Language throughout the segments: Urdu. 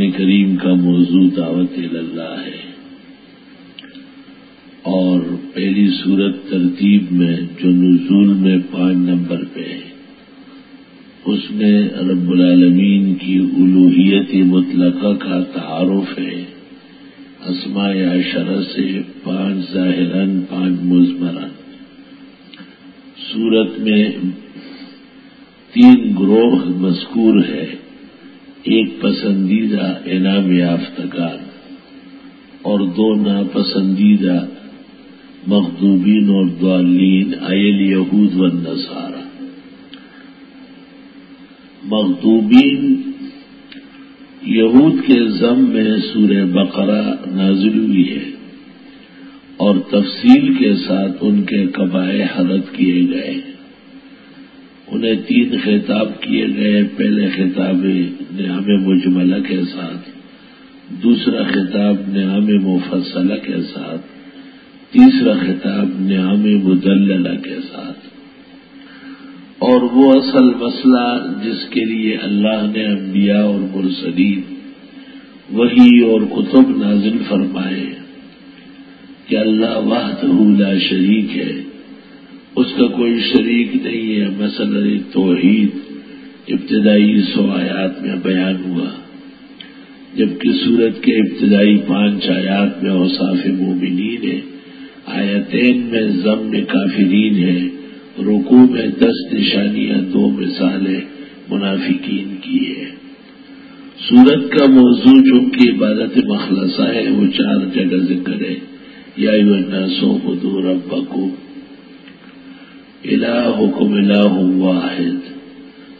قرآن کریم کا موضوع دعوت اللہ ہے۔ اور پہلی صورت ترتیب میں جو نزول میں پانچ نمبر پہ ہے، اس میں رب العالمین کی الوحیت مطلقہ کا تعارف ہے۔ اسماء عشرہ سے پانچ ظاہرن پانچ مزمرن سورت میں تین گروہ مذکور ہے۔ ایک پسندیدہ انعام یافتگان اور دو ناپسندیدہ مخدوبین اور دعالین آئل یہود و نصارہ مخدوبین یہود کے ضم میں سورہ بقرہ نازل ہوئی ہے اور تفصیل کے ساتھ ان کے قبائے حرت کیے گئے۔ ہیں انہیں تین خطاب کیے گئے۔ پہلے خطاب نعام مجملہ کے ساتھ، دوسرا خطاب نعام مفصلہ کے ساتھ، تیسرا خطاب نعام مدللہ کے ساتھ۔ اور وہ اصل مسئلہ جس کے لیے اللہ نے انبیاء اور مرسلین وہی اور کتب نازل فرمائے کہ اللہ واحد لا شریک ہے۔ اس کا کوئی شریک نہیں ہے۔ مثلا توحید ابتدائی سو آیات میں بیان ہوا، جبکہ سورت کے ابتدائی پانچ آیات میں اوصاف مومنین ہے آیتین میں ضم میں کافرین ہے رکو میں دس نشانیاں دو مثالیں منافقین کی ہے سورت کا موضوع چونکہ عبادت مخلصہ ہے، وہ چار جگہ ذکر ہے۔ یا سو خدو ربکو الہکم الہ واحد.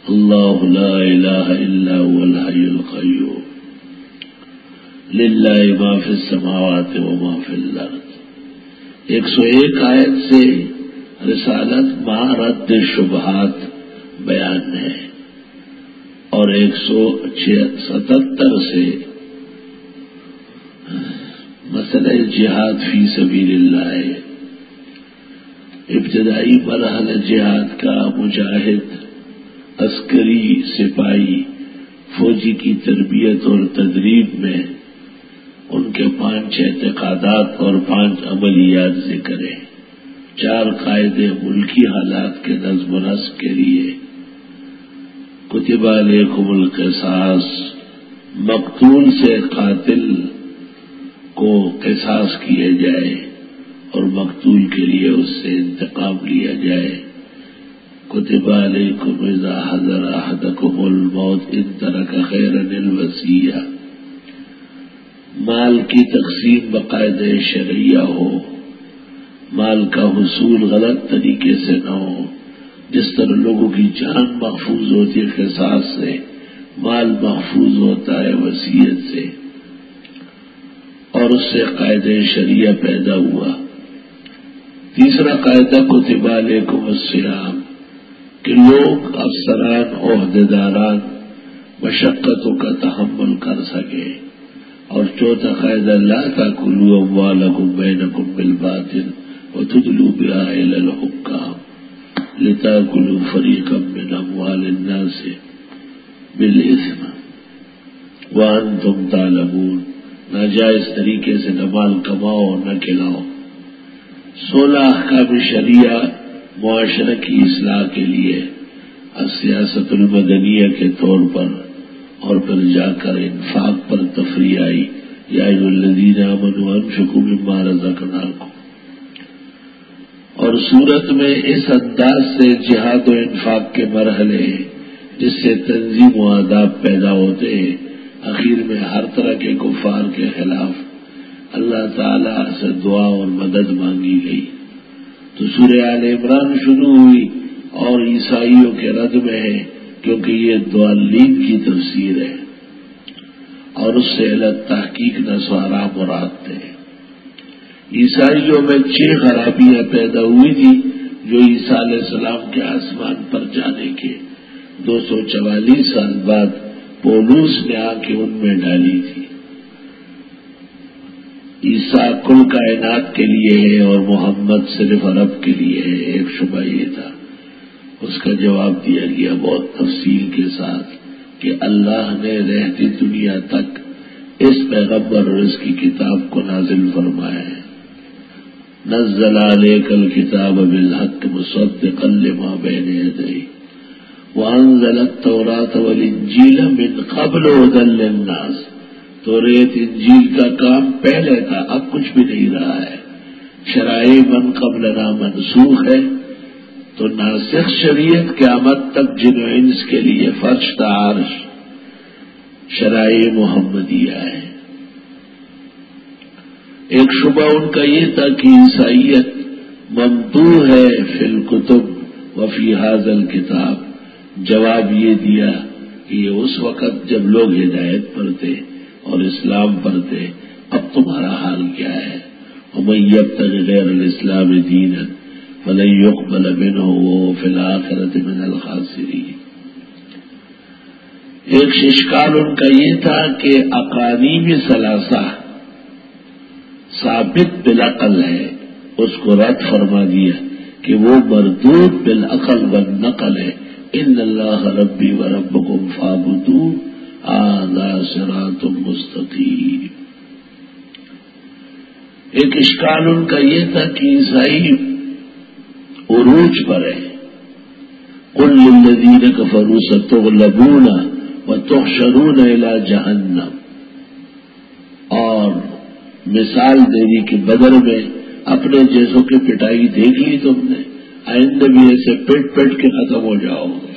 اللہ لا الہ الا هو الحی القیوم للہ ما فی السماوات و ما فی الارض ایک سو ایک آیت سے رسالت مہارد شبہات بیان ہے. اور ایک سو ستہتر سے مسئلہ جہاد فی سبیل اللہ ہے. ابتدائی مرحلہ جہاد کا مجاہد، عسکری، سپاہی، فوجی کی تربیت اور تدریب میں ان کے پانچ اعتقادات اور پانچ عملیات ذکر ہیں۔ چار قاعدے ملکی حالات کے نظم و نسق کے لیے۔ کتبہ علیکم القصاص۔ مقتول سے قاتل کو قصاص کیے جائے۔ اور مقتول کے لیے اس سے انتقام لیا جائے۔ کتبہ علیکم اذا حضر احدکم الموت ان طرح کا خیر الوسیہ مال کی تقسیم باقاعدہ شرعیہ ہو۔ مال کا حصول غلط طریقے سے نہ ہو۔ جس طرح لوگوں کی جان محفوظ ہوتی ہے احساس سے، مال محفوظ ہوتا ہے وسیعت سے۔ اور اس سے قائد شریعہ پیدا ہوا۔ تیسرا قاعدہ کتبہ علیکم السلام کہ لوگ افسران عہدیداران مشقتوں کا تحمل کر سکے اور چوتھا قاعدہ، لا کا کلو اموالکم بینکم بالباطل وتدلوا بها الى الحكام لتاكلوا فريقا من اموال الناس بالاثم وانتم تعلمون۔ ناجائز طریقے سے نہ مال کماؤ نہ کھلاؤ۔ سولہ احکام شریعہ معاشرہ کی اصلاح کے لیے سیاست المدنیہ کے طور پر اور پھر جا کر انفاق پر تفریح آئی۔ یا الدین امن ون شکو مارا زکنا کو اور صورت میں اس انداز سے جہاد و انفاق کے مرحلے جس سے تنظیم و آداب پیدا ہوتے ہیں اخیر میں ہر طرح کے گفار کے خلاف اللہ تعالی سے دعا اور مدد مانگی گئی۔ تو سورہ عال عمران شروع ہوئی اور عیسائیوں کے رد میں ہے کیونکہ یہ دعالین کی تفسیر ہے۔ اور اس سے الگ تحقیق نسوارا مراد تھے۔ عیسائیوں میں چھ خرابیاں پیدا ہوئی تھی جو عیسیٰ علیہ السلام کے آسمان پر جانے کے دو سو چوالیس سال بعد پولوس نے آ کے ان میں ڈالی تھی۔ عیسیٰ کل کائنات کے لیے ہے اور محمد صرف عرب کے لیے ہے، ایک شبہ یہ تھا۔ اس کا جواب دیا گیا بہت تفصیل کے ساتھ کہ اللہ نے رہتی دنیا تک اس پیغمبر اور اس کی کتاب کو نازل فرمایا ہے۔ نزل عليك الكتاب بالحق مصدقا لما بين يديه وانزل التوراة والانجيل من قبل هدى للناس۔ تو ریت انجیل کا کام پہلے تھا، اب کچھ بھی نہیں رہا ہے۔ شرائع من قبل نہ منسوخ ہے۔ تو ناسخ شریعت قیامت تک جن و انس کے لیے فرش عرش۔ شرائع محمدیہ ہے۔ ایک شبہ ان کا یہ تھا کہ عیسائیت ممدو ہے فی الکتب و فی حاضل کتاب جواب یہ دیا کہ یہ اس وقت جب لوگ ہدایت پڑھتے اور اسلام پڑھتے اب تمہارا حال کیا ہے؟ امیب تک غیر الاسلام دین فلق بن ہو فی الآخرت من الخاصری ایک ششکال ان کا یہ تھا کہ اقانیمی ثلاثہ ثابت بالعقل ہے۔ اس کو رد فرما دیا کہ وہ مردود بالعقل و نقل ہے۔ ان اللہ ربی و رب کو آدھا سرات مستقیم ایک اشکال ان کا یہ تھا کہ عیسائی عروج پر ہے. کل لدین کا فروس لبونا و تو شرون علا جہنم. اور مثال دینے کے بدل میں اپنے جیسوں کی پٹائی دیکھ لی تم نے. آئندہ بھی ایسے پیٹ پیٹ کے ختم ہو جاؤ گے.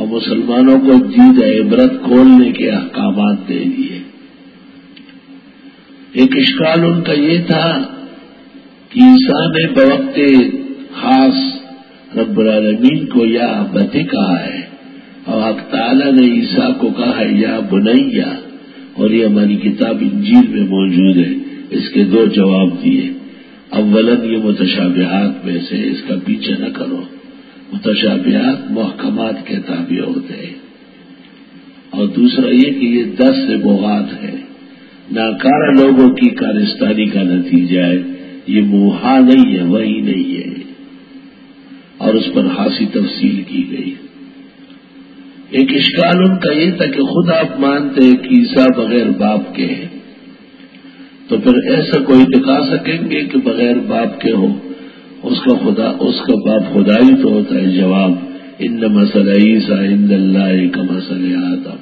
اور مسلمانوں کو جید عبرت کھولنے کے احکامات دے دیے۔ ایک اشکال ان کا یہ تھا کہ عیسا نے بوقت خاص رب العالمین کو یا بتی کہا ہے اور حق تعالی نے عیسا کو کہا ہے یا بنیا اور یہ ہماری کتاب انجیل میں موجود ہے۔ اس کے دو جواب دیے۔ اولن یہ متشابہات میں سے اس کا پیچھے نہ کرو۔ متشابہات محکمات کے تابع ہوتے ہیں۔ اور دوسرا یہ کہ یہ دس سے بغات ہے۔ ناکارہ لوگوں کی کارستانی کا نتیجہ ہے۔ یہ موہا نہیں ہے، وہی نہیں ہے۔ اور اس پر خاصی تفصیل کی گئی۔ ایک اشکال ان کا یہ تھا کہ خود آپ مانتے ہیں کہ عیسا بغیر باپ کے ہیں۔ تو پھر ایسا کوئی دکھا سکیں گے کہ بغیر باپ کے ہو اس کا خدا، اس کا باپ خدا ہی تو ہوتا ہے جواب ان مسئلہ عیسا ان اللہ کا مسئلہ آدم.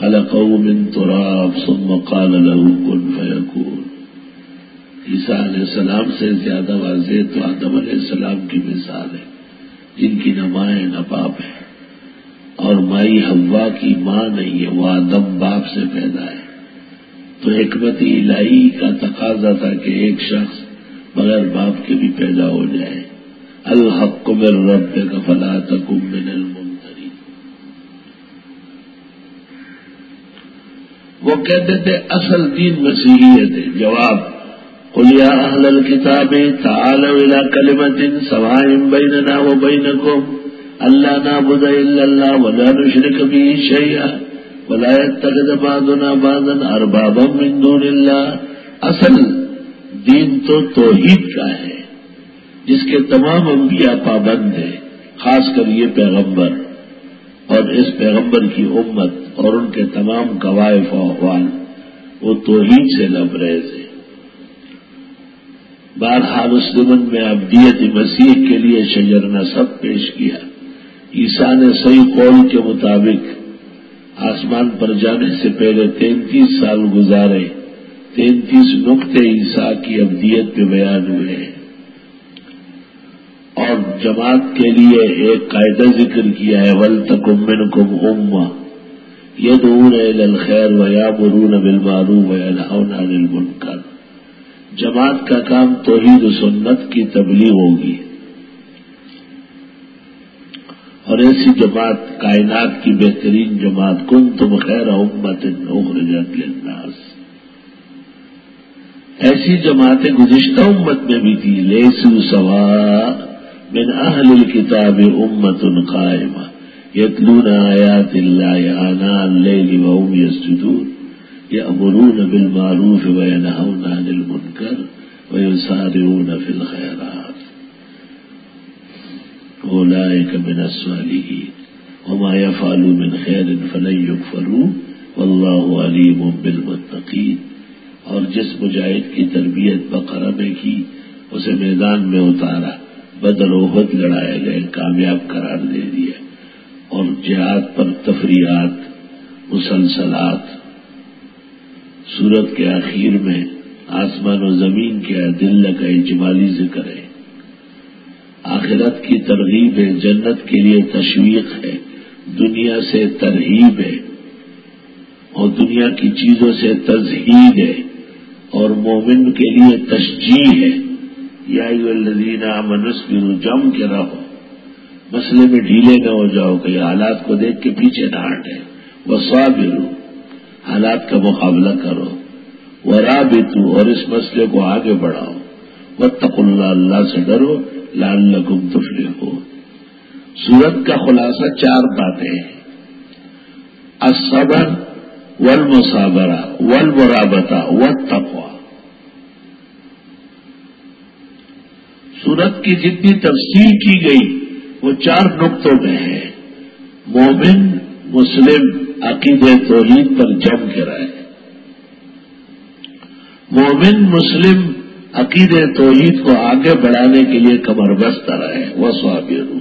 خلق من تراب ثم قال له كن فيكون. عیسیٰ علیہ السلام سے زیادہ واضح تو آدم علیہ السلام کی مثال ہے، جن کی نہ مائیں نہ باپ ہے. اور مائی ہوا کی ماں نہیں ہے، وہ آدم باپ سے پیدا ہے. تو حکمت الہی کا تقاضا تھا کہ ایک شخص بغیر باپ کے بھی پیدا ہو جائے۔ الحق من رب کا فلا تکم من المنتری وہ کہتے تھے، اصل دین مسیحیت ہے جواب قلیا اہل الکتاب تعالوا الى کلمت سوائم بیننا و بینکم۔ اللہ نا بد اللہ ولا نشرک بھی شیا ولایت تک بادنا بادن اربابا من دون اللہ۔ اصل دین تو توحید کا ہے، جس کے تمام انبیاء پابند ہیں، خاص کر یہ پیغمبر اور اس پیغمبر کی امت اور ان کے تمام قوائف و احوال، وہ توحید سے لب رہے تھے بہرحال اس زمن میں ابدیت مسیح کے لیے شجر نصب پیش کیا۔ عیسا نے صحیح قول کے مطابق آسمان پر جانے سے پہلے تینتیس سال گزارے۔ تینتیس نقطے عیسا کی ابدیت پہ بیان ہوئے ہیں۔ اور جماعت کے لیے ایک قاعدہ ذکر کیا ہے، ول تکمن کم اما ید الخیر و یا برون بلبارو و المنکر۔ جماعت کا کام توحید و سنت کی تبلیغ ہوگی۔ اور ایسی جماعت، کائنات کی بہترین جماعت کن تم خیر امت اخرجت للناس۔ ایسی جماعتیں گزشتہ امت میں بھی تھی لیسو سوا من اہل الكتاب امت قائمہ، یتلون آیات اللہ آنا اللیل وهم یسجدون، یأمرون بالمعروف وینہون عن المنکر ویسارعون فی الخیرات. اولئک من الصالحین، وما يفعلوا من خیر فلن يكفروا واللہ علیم بالمتقین. اور جس مجاہد کی تربیت بقرہ میں کی، اسے میدان میں اتارا۔ بدل وحد لڑائے گئے، کامیاب قرار دے دیا۔ اور جہاد پر تفریحات، مسلسلات۔ سورت کے آخر میں آسمان و زمین کے دل کا اجمالی ذکر ہے۔ آخرت کی ترغیب ہے جنت کے لیے تشویق ہے۔ دنیا سے ترغیب ہے۔ اور دنیا کی چیزوں سے تزہید ہے۔ اور مومن کے لیے تشجیح ہے۔ یا الذین منسکر جم کے رہو۔ مسئلے میں ڈھیلے نہ ہو جاؤ کہ حالات کو دیکھ کے پیچھے نہ ہٹے۔ وہ سوا حالات کا مقابلہ کرو۔ وہ راہ اور اس مسئلے کو آگے بڑھاؤ۔ وہ تق اللہ اللہ سے ڈرو۔ لال لگم تفلے ہو سورت کا خلاصہ چار باتیں ہیں۔ الصبر والمصابرہ والمرابطہ والتقوى۔ سورت کی جتنی تفصیل کی گئی، وہ چار نقطوں میں ہے۔ مومن، مسلم عقید توحید پر جم کے رہے مومن، مسلم عقید توحید کو آگے بڑھانے کے لیے کمر بست رہے وہ سوابر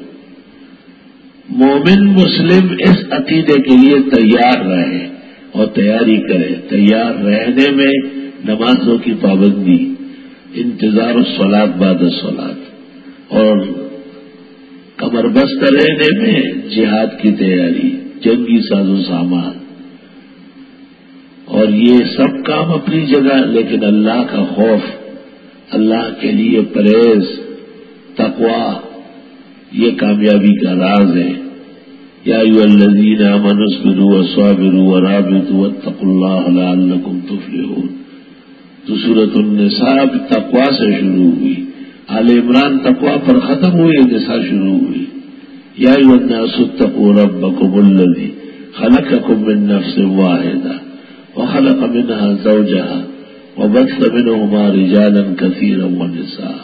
مومن، مسلم اس عقیدے کے لیے تیار رہے۔ اور تیاری کرے۔ تیار رہنے میں نمازوں کی پابندی، انتظار سولاد باد سولاد اور کمر بست رہنے میں جہاد کی تیاری، جنگی ساز و سامان۔ اور یہ سب کام اپنی جگہ، لیکن اللہ کا خوف، اللہ کے لیے پرہیز تقوا یہ کامیابی کا راز ہے۔ یا الذین آمنوا اصبروا وصابروا ورابطوا واتقوا الله لعلكم تفلحون. تو سورت النساء تقوا سے شروع ہوئی. آل عمران تقوا پر ختم ہوئی نساء شروع ہوئی یا الناس اتقوا ربكم الذي خلقكم من نفس واحدة وخلق منها زوجها وبث منهما رجالا كثيرا ونساء.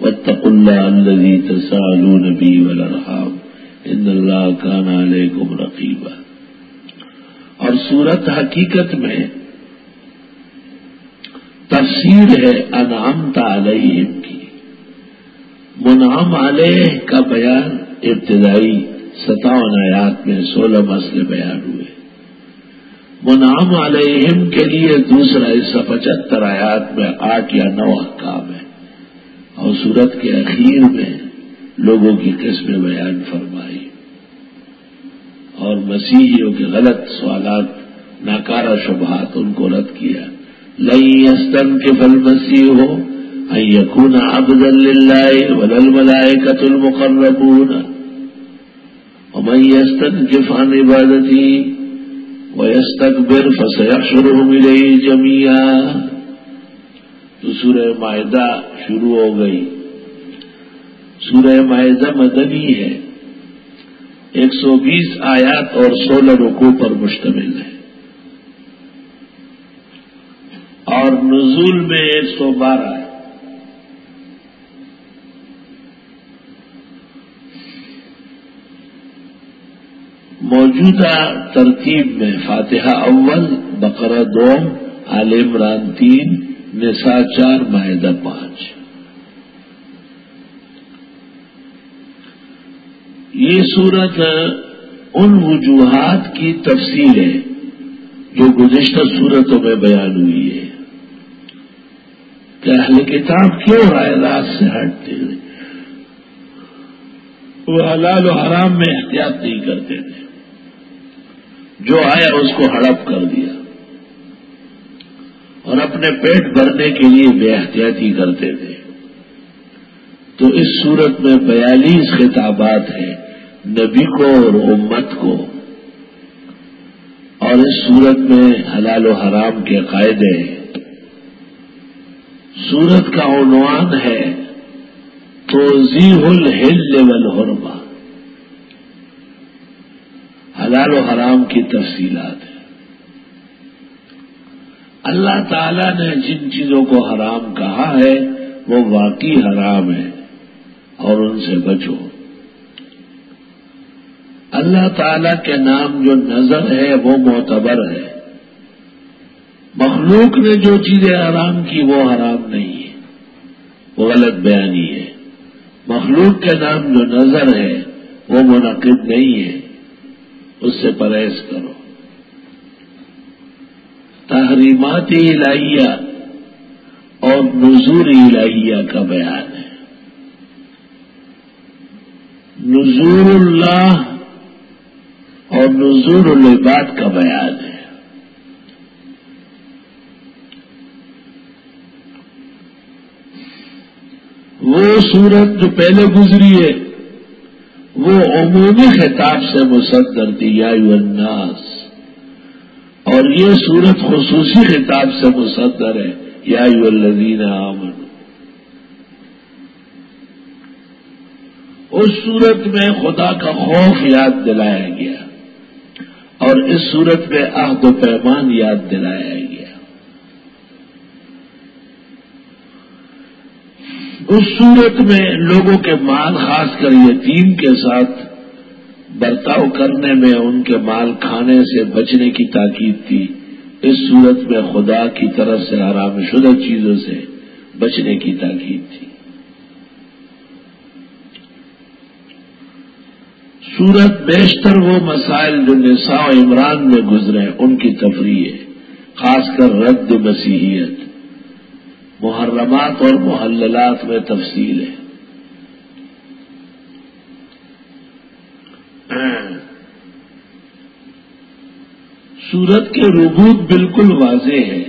واتقوا الله الذي تساءلون به والارحام ان اللہ کان علیکم رقیبہ اور صورت حقیقت میں تفسیر ہے انعام علیہم کی۔ منعام علیہ کا بیان ابتدائی ستاون آیات میں سولہ مسئلے بیان ہوئے۔ منعام علیہم کے لیے دوسرا حصہ پچہتر آیات میں آٹھ یا نو احکام ہے اور سورت کے اخیر میں لوگوں کی قسم بیان فرمائی اور مسیحیوں کے غلط سوالات، ناکارہ شبہات ان کو رد کیا۔ لئی استن کے فل مسیح ہو یقون ابد اللہ ولل ملائے قت المقربون. استن کے فان عبادتی ویستک بر فسیا شروع ملے جمیا تو سورہ معدہ شروع ہو گئی۔ سورہ معاہدہ مدنی ہے۔ ایک سو بیس آیات اور سولہ رکو پر مشتمل ہے۔ اور نزول میں ایک سو بارہ ہے۔ موجودہ ترتیب میں فاتحہ اول، بقرہ دوم عالم ران تین نسا چار معاہدہ پانچ۔ یہ صورت ان وجوہات کی تفصیل ہے جو گزشتہ صورتوں میں بیان ہوئی ہے کہ اہل کتاب کیوں رائے راست سے ہٹتے تھے؟ وہ حلال و حرام میں احتیاط نہیں کرتے تھے۔ جو آیا اس کو ہڑپ کر دیا۔ اور اپنے پیٹ بھرنے کے لیے بے احتیاطی کرتے تھے۔ تو اس صورت میں بیالیس خطابات ہیں۔ نبی کو اور امت کو۔ اور اس صورت میں حلال و حرام کے قاعدے۔ سورت کا عنوان ہے توضیح الحل والحرمہ۔ حلال و حرام کی تفصیلات۔ ہیں اللہ تعالی نے جن چیزوں کو حرام کہا ہے وہ واقعی حرام ہے اور ان سے بچو۔ اللہ تعالی کے نام جو نظر ہے وہ معتبر ہے۔ مخلوق نے جو چیزیں حرام کی وہ حرام نہیں ہے۔ وہ غلط بیانی ہے۔ مخلوق کے نام جو نظر ہے وہ منعقد نہیں ہے۔ اس سے پرہیز کرو۔ تحریمات الہیہ اور نظور الہیہ کا بیان ہے۔ نظور اللہ اور نظور العباد کا بیان ہے۔ وہ صورت جو پہلے گزری ہے، وہ عمومی خطاب سے مصدر تھی یا الناس۔ اور یہ صورت خصوصی خطاب سے مصدر ہے، یا الذین آمن اس صورت میں خدا کا خوف یاد دلایا گیا۔ اور اس صورت میں عہد و پیمان یاد دلایا گیا۔ اس صورت میں لوگوں کے مال، خاص کر یتیم کے ساتھ برتاؤ کرنے میں، ان کے مال کھانے سے بچنے کی تاکید تھی۔ اس صورت میں خدا کی طرف سے آرام شدہ چیزوں سے بچنے کی تاکید تھی۔ سورت بیشتر وہ مسائل جو نساء و عمران میں گزرے ان کی تفریح ہے، خاص کر رد مسیحیت۔ محرمات اور محللات میں تفصیل ہے۔ سورت کے ربوت بالکل واضح ہے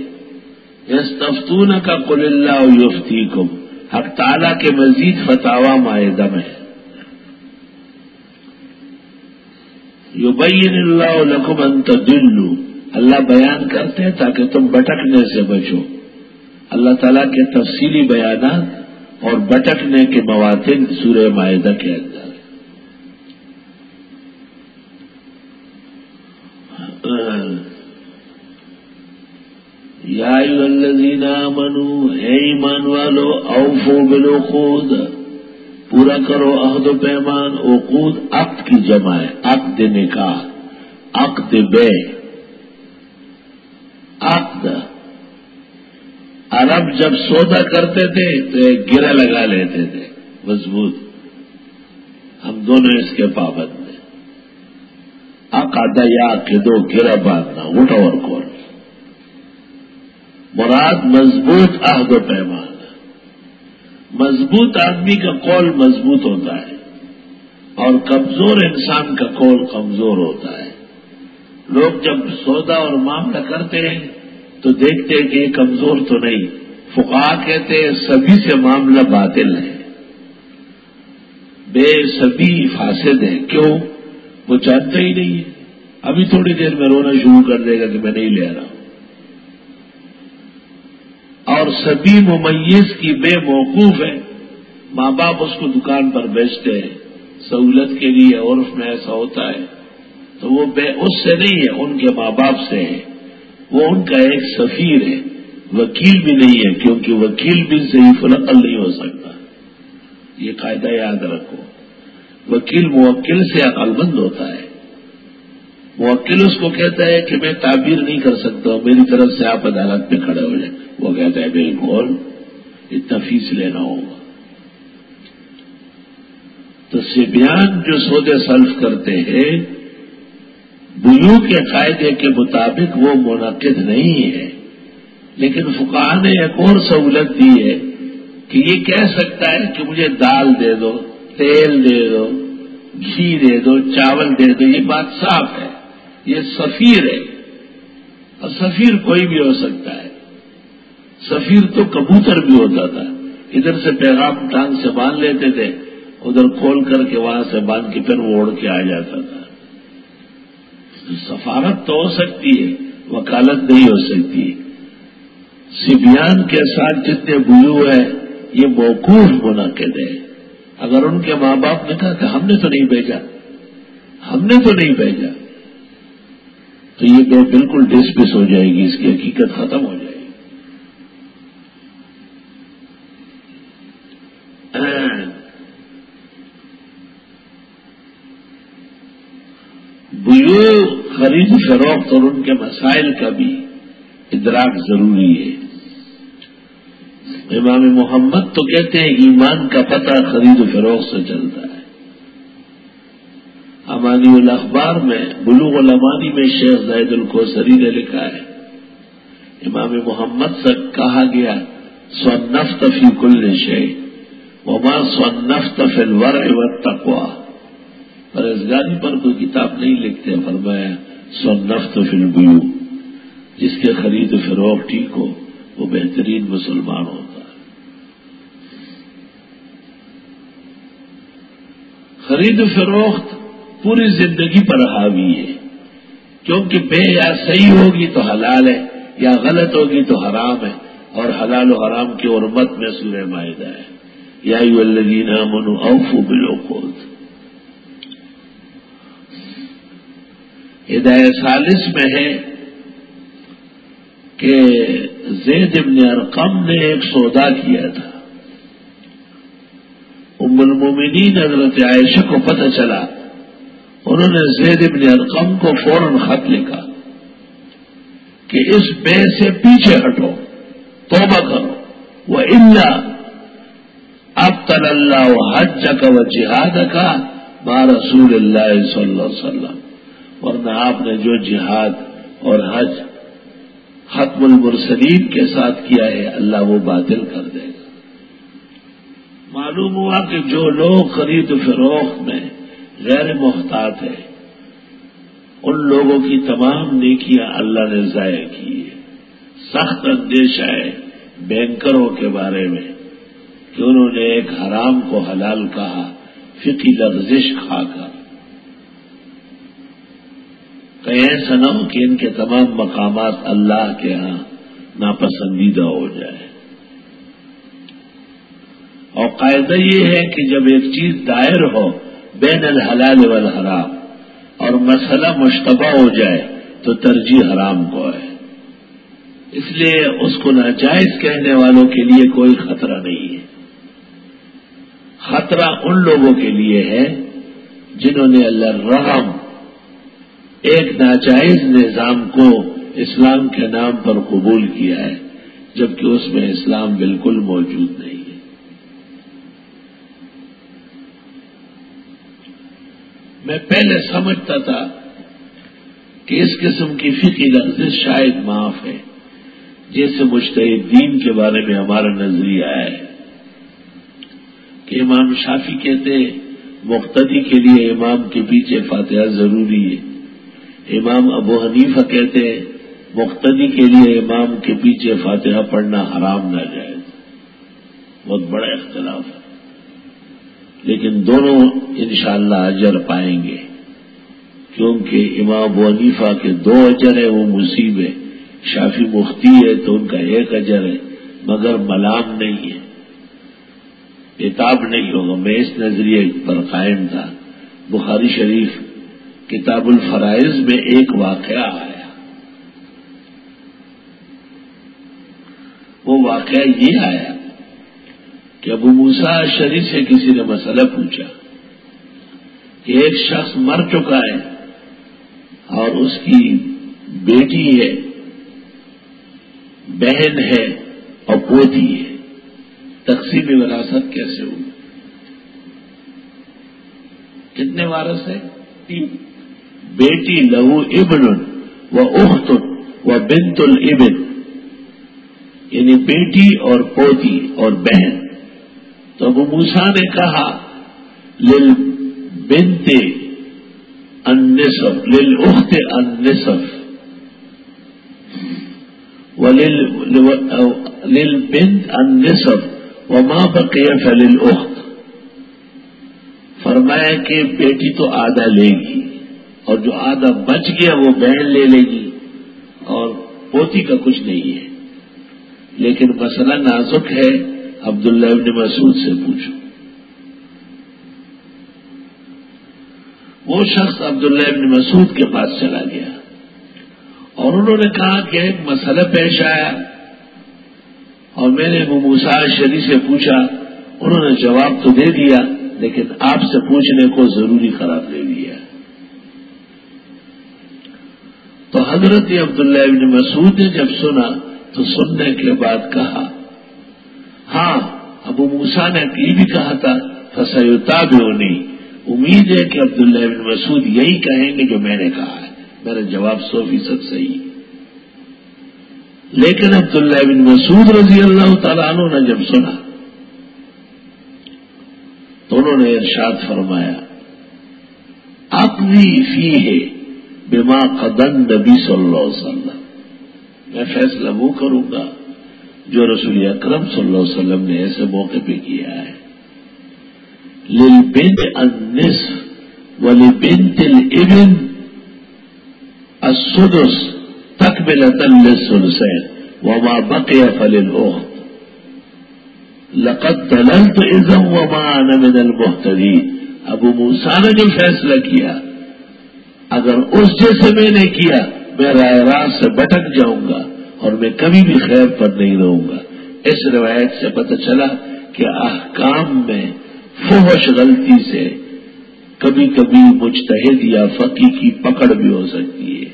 یس تفتون کا کل اللہ یفتی کو حق تعالی کے مزید فتوا معدم ہے یبین اللہ لکم انت دلو اللہ بیان کرتے ہیں تاکہ تم بٹکنے سے بچو۔ اللہ تعالیٰ کے تفصیلی بیانات اور بٹکنے کے مواتن سورہ معاہدہ کے اندر۔ یا الذین منو ہے ایمان والو اوفو بلو خود پورا کرو عہد و پیمان او عقد کی جمع ہے، عقد نکاح، عقد بے، عقد۔ عرب جب سودا کرتے تھے تو ایک گرا لگا لیتے تھے، مضبوط۔ ہم دونوں اس کے پابند ہیں۔ عقد یا کے دو گرا باندھنا اٹھا اور کون۔ مراد مضبوط عہد و پیمان۔ مضبوط آدمی کا قول مضبوط ہوتا ہے اور کمزور انسان کا قول کمزور ہوتا ہے۔ لوگ جب سودا اور معاملہ کرتے ہیں تو دیکھتے ہیں کہ یہ کمزور تو نہیں۔ فقا کہتے ہیں، سبھی سے معاملہ باطل ہے۔ بے سبھی فاسد ہیں۔ کیوں؟ وہ جانتا ہی نہیں ہے۔ ابھی تھوڑی دیر میں رونا شروع کر دے گا کہ میں نہیں لے رہا ہوں۔ اور سبھی ممیز کی بے موقوف ہے ماں باپ اس کو دکان پر بیچتے ہیں۔ سہولت کے لیے عرف میں ایسا ہوتا ہے۔ تو وہ بے اس سے نہیں ہے، ان کے ماں باپ سے ہے وہ ان کا ایک سفیر ہے۔ وکیل بھی نہیں ہے، کیونکہ وکیل بھی صحیح فلقل نہیں ہو سکتا۔ یہ قاعدہ یاد رکھو۔ وکیل موکل سے عقل مند ہوتا ہے۔ موکل اس کو کہتا ہے کہ میں تعبیر نہیں کر سکتا، میری طرف سے آپ عدالت میں کھڑے ہو جائیں۔ وہ کہتا ہے، بالکل، اتنا فیس لینا ہوگا۔ تو سبیان جو سودے سلف کرتے ہیں بلو کے قاعدے کے مطابق وہ منعقد نہیں ہے لیکن فکا نے ایک اور سہولت دی ہے کہ یہ کہہ سکتا ہے کہ مجھے دال دے دو، تیل دے دو، گھی دے دو، چاول دے دو، یہ بات صاف ہے۔ یہ سفیر ہے۔ اور سفیر کوئی بھی ہو سکتا ہے۔ سفیر تو کبوتر بھی ہوتا تھا ادھر سے پیغام ٹانگ سے باندھ لیتے تھے، ادھر کھول کر کے وہاں سے باندھ کے پھر وہ اڑ کے آ جاتا تھا۔ سفارت تو ہو سکتی ہے، وکالت نہیں ہو سکتی۔ سبیان کے ساتھ جتنے بلو ہے یہ موقوف منعقد ہے اگر ان کے ماں باپ نے کہا کہ ہم نے تو نہیں بھیجا، ہم نے تو نہیں بھیجا۔ تو یہ کہ بالکل ڈسپس ہو جائے گی، اس کی حقیقت ختم ہو جائے گی۔ بو خرید فروخت اور ان کے مسائل کا بھی ادراک ضروری ہے۔ امام محمد تو کہتے ہیں ایمان کا پتہ خرید و فروخت سے چلتا ہے۔ امانی الاخبار میں، بلوغ الامانی میں شیخ زید القوسری نے لکھا ہے۔ امام محمد سے کہا گیا سونفت فی کل شے وما سونفت فی الور و تقوا پرہزگاری پر کوئی کتاب نہیں لکھتے، فرمایا سونفت فی البیو جس کے خرید و فروغ ٹھیک ہو، وہ بہترین مسلمان ہوتا ہے۔ خرید و فروخت پوری زندگی پر حاوی ہے۔ کیونکہ بے یا صحیح ہوگی تو حلال ہے، یا غلط ہوگی تو حرام ہے، اور حلال و حرام کی عرمت میں سورہ معاہدہ ہے۔ یا الذین منو اوفو بلو خود ہدایت سالس میں ہے کہ زید ابن ارقم نے ایک سودا کیا تھا۔ ام المومنین حضرت عائشہ کو پتہ چلا انہوں نے زید ابن ارقم کو فوراً خط لکھا کہ اس بے سے پیچھے ہٹو، توبہ کرو وہ اب تل اللہ حج کا و جہاد کا با رسول اللہ صلی اللہ علیہ وسلم۔ ورنہ آپ نے جو جہاد اور حج ختم المرسلین کے ساتھ کیا ہے، اللہ وہ باطل کر دے گا۔ معلوم ہوا کہ جو لوگ خرید و فروخت میں غیر محتاط ہے۔ ان لوگوں کی تمام نیکیاں اللہ نے ضائع کی ہے سخت اندیشہ ہے بینکروں کے بارے میں کہ انہوں نے ایک حرام کو حلال کہا فکی لفزش کھا کر۔ کہیں ایسا نہ ہو کہ ان کے تمام مقامات اللہ کے ہاں ناپسندیدہ ہو جائے اور قاعدہ یہ ہے کہ جب ایک چیز دائر ہو بین الحلال والحرام اور مسئلہ مشتبہ ہو جائے تو ترجیح حرام کو ہے۔ اس لیے اس کو ناجائز کہنے والوں کے لیے کوئی خطرہ نہیں ہے۔ خطرہ ان لوگوں کے لیے ہے جنہوں نے اللہ رحم ایک ناجائز نظام کو اسلام کے نام پر قبول کیا ہے، جبکہ اس میں اسلام بالکل موجود نہیں۔ میں پہلے سمجھتا تھا کہ اس قسم کی فکی لفظ شاید معاف ہے جیسے مشتحد دین کے بارے میں ہمارا نظریہ ہے کہ امام شافی کہتے مقتدی کے لیے امام کے پیچھے فاتحہ ضروری ہے۔ امام ابو حنیفہ کہتے ہیں، مقتدی کے لیے امام کے پیچھے فاتحہ پڑھنا حرام نہ جائے۔ بہت بڑا اختلاف ہے۔ لیکن دونوں انشاءاللہ اجر پائیں گے۔ کیونکہ امام ونیفا کے دو اجر ہیں، وہ مصیب ہے۔ شافی مفتی ہے تو ان کا ایک اجر ہے، مگر ملام نہیں ہے۔ کتاب نہیں ہوگا۔ میں اس نظریے پر قائم تھا۔ بخاری شریف کتاب الفرائض میں ایک واقعہ آیا۔ وہ واقعہ یہ آیا کہ ابو موسا شریف سے کسی نے مسئلہ پوچھا کہ ایک شخص مر چکا ہے اور اس کی بیٹی ہے، بہن ہے اور پوتی ہے۔ تقسیم وراثت کیسے ہوئی؟ کتنے وارث ہے تین۔ بیٹی لہو ابن و اخت و بنت البن یعنی بیٹی اور پوتی اور بہن۔ تو ابو موسا نے کہا لل بنتے انصف لل اخت انصف لل بنت انصف و ماں بقیہ فلل اخت۔ فرمایا کہ بیٹی تو آدھا لے گی، اور جو آدھا بچ گیا وہ بہن لے لے گی، اور پوتی کا کچھ نہیں ہے۔ لیکن مسئلہ نازک ہے عبداللہ ابن مسعود سے پوچھو۔ وہ شخص عبداللہ ابن مسعود کے پاس چلا گیا اور انہوں نے کہا کہ ایک مسئلہ پیش آیا اور میں نے وہ موسا شری سے پوچھا، انہوں نے جواب تو دے دیا لیکن آپ سے پوچھنے کو ضروری قرار دے دیا۔ تو حضرت عبداللہ ابن مسعود نے جب سنا تو سننے کے بعد کہا ہاں ابو موسا نے یہ بھی کہا تھا فسیتا بھی ہونی امید ہے کہ عبداللہ ابن مسعود یہی کہیں گے جو میں نے کہا ہے۔ میرا جواب سو فیصد صحیح۔ لیکن عبداللہ بن مسعود رضی اللہ تعالیٰ عنہ نے جب سنا، تو انہوں نے ارشاد فرمایا، اپنی فی ہے بیما قدن نبی صلی اللہ علیہ وسلم۔ میں فیصلہ وہ کروں گا جو رسول اکرم صلی اللہ علیہ وسلم نے ایسے موقع پہ کیا ہے۔ لل بن انس ولی بن تل ابن السدس تک مل تلسین وما بقي فللأخت۔ لقد دللت اذا وما انا من المحتدین ابو موسا نے جو فیصلہ کیا، اگر اس جیسے میں نے کیا، میں رائے راست سے بٹک جاؤں گا۔ اور میں کبھی بھی خیر پر نہیں رہوں گا۔ اس روایت سے پتہ چلا کہ احکام میں فوش غلطی سے کبھی کبھی مجتہد یا فقی کی پکڑ بھی ہو سکتی ہے۔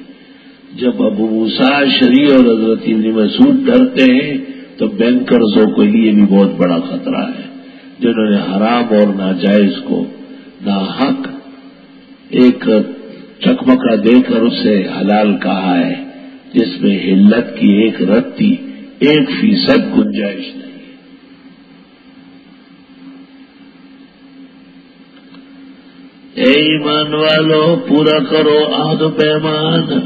جب ابو موسا شری اور حضرت مسعود ڈرتے ہیں، تو بینکرزوں کے لیے بھی بہت بڑا خطرہ ہے جنہوں نے حرام اور ناجائز کو ناحق ایک چکمکا دے کر اسے حلال کہا ہے۔ جس میں ہلت کی ایک رتی ایک فیصد گنجائش نہیں اے ایمان والو، پورا کرو آد پیمان۔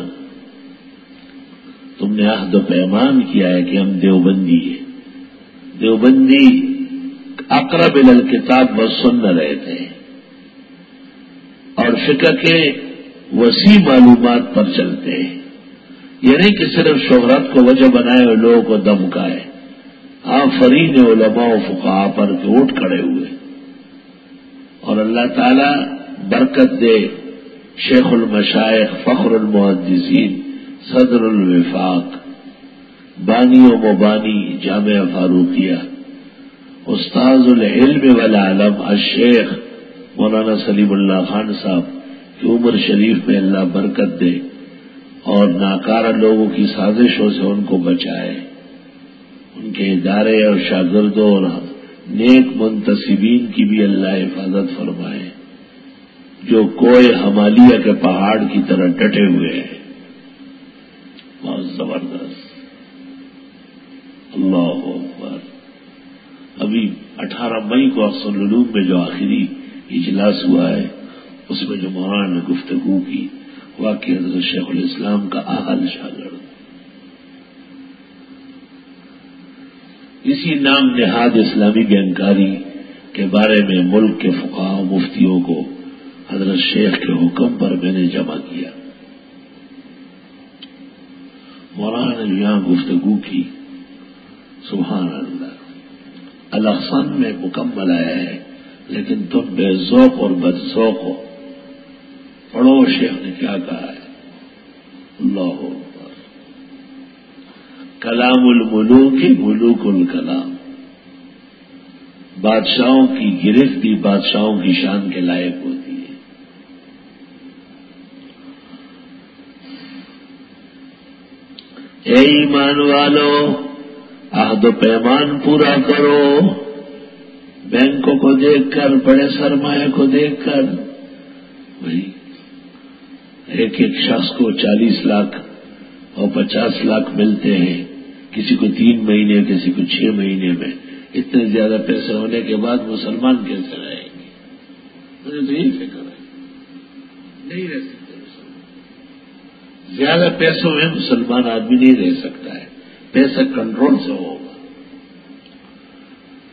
تم نے عہد و پیمان کیا ہے کہ ہم دیوبندی ہیں۔ دیوبندی اقرب کتاب و سن رہے تھے اور فکر کے وسیع معلومات پر چلتے ہیں۔ یہ نہیں کہ صرف شہرت کو وجہ بنائے اور لوگوں کو دم کائے فرین علماء و فقا پر کے اٹھ کھڑے ہوئے۔ اور اللہ تعالی برکت دے شیخ المشائق فخر المحدثین صدر الوفاق، بانی و مبانی جامعہ فاروقیہ، استاذ العلم والعالم الشیخ مولانا سلیم اللہ خان صاحب، کی عمر شریف میں اللہ برکت دے۔ اور ناکارہ لوگوں کی سازشوں سے ان کو بچائے۔ ان کے ادارے اور شاگردوں اور نیک منتصبین کی بھی اللہ حفاظت فرمائے۔ جو کوئے ہمالیہ کے پہاڑ کی طرح ڈٹے ہوئے ہیں۔ بہت زبردست۔ اللہ اکبر۔ ابھی اٹھارہ مئی کو افسر العلوم میں جو آخری اجلاس ہوا ہے، اس میں جو مولانا نے گفتگو کی۔ واقعی حضرت شیخ الاسلام کا احل شاگرد اسی نام نہاد اسلامی گینکاری کے بارے میں ملک کے فقاہ مفتیوں کو حضرت شیخ کے حکم پر میں نے جمع کیا۔ مولانا نے یہاں گفتگو کی۔ سبحان اللہ۔ الحسن میں مکمل آیا ہے، لیکن تم بے ذوق اور بد ذوق ہو۔ پڑھو شیخ نے کیا کہا ہے؟ اللہ کلام الملوک کی ملوک الکلام۔ بادشاہوں کی گرفت بھی بادشاہوں کی شان کے لائق ہوتی اے ایمان والو، عہد و پیمان پورا کرو۔ بینکوں کو دیکھ کر، بڑے سرمایہ کو دیکھ کر۔ وہی ایک ایک شخص کو چالیس لاکھ اور پچاس لاکھ ملتے ہیں، کسی کو تین مہینے، کسی کو چھ مہینے میں۔ اتنے زیادہ پیسے ہونے کے بعد مسلمان کیسے رہیں گے؟ مجھے تو یہی فکر ہے۔ نہیں رہ سکتے زیادہ پیسوں میں مسلمان آدمی نہیں رہ سکتا ہے۔ پیسہ کنٹرول سے ہوگا۔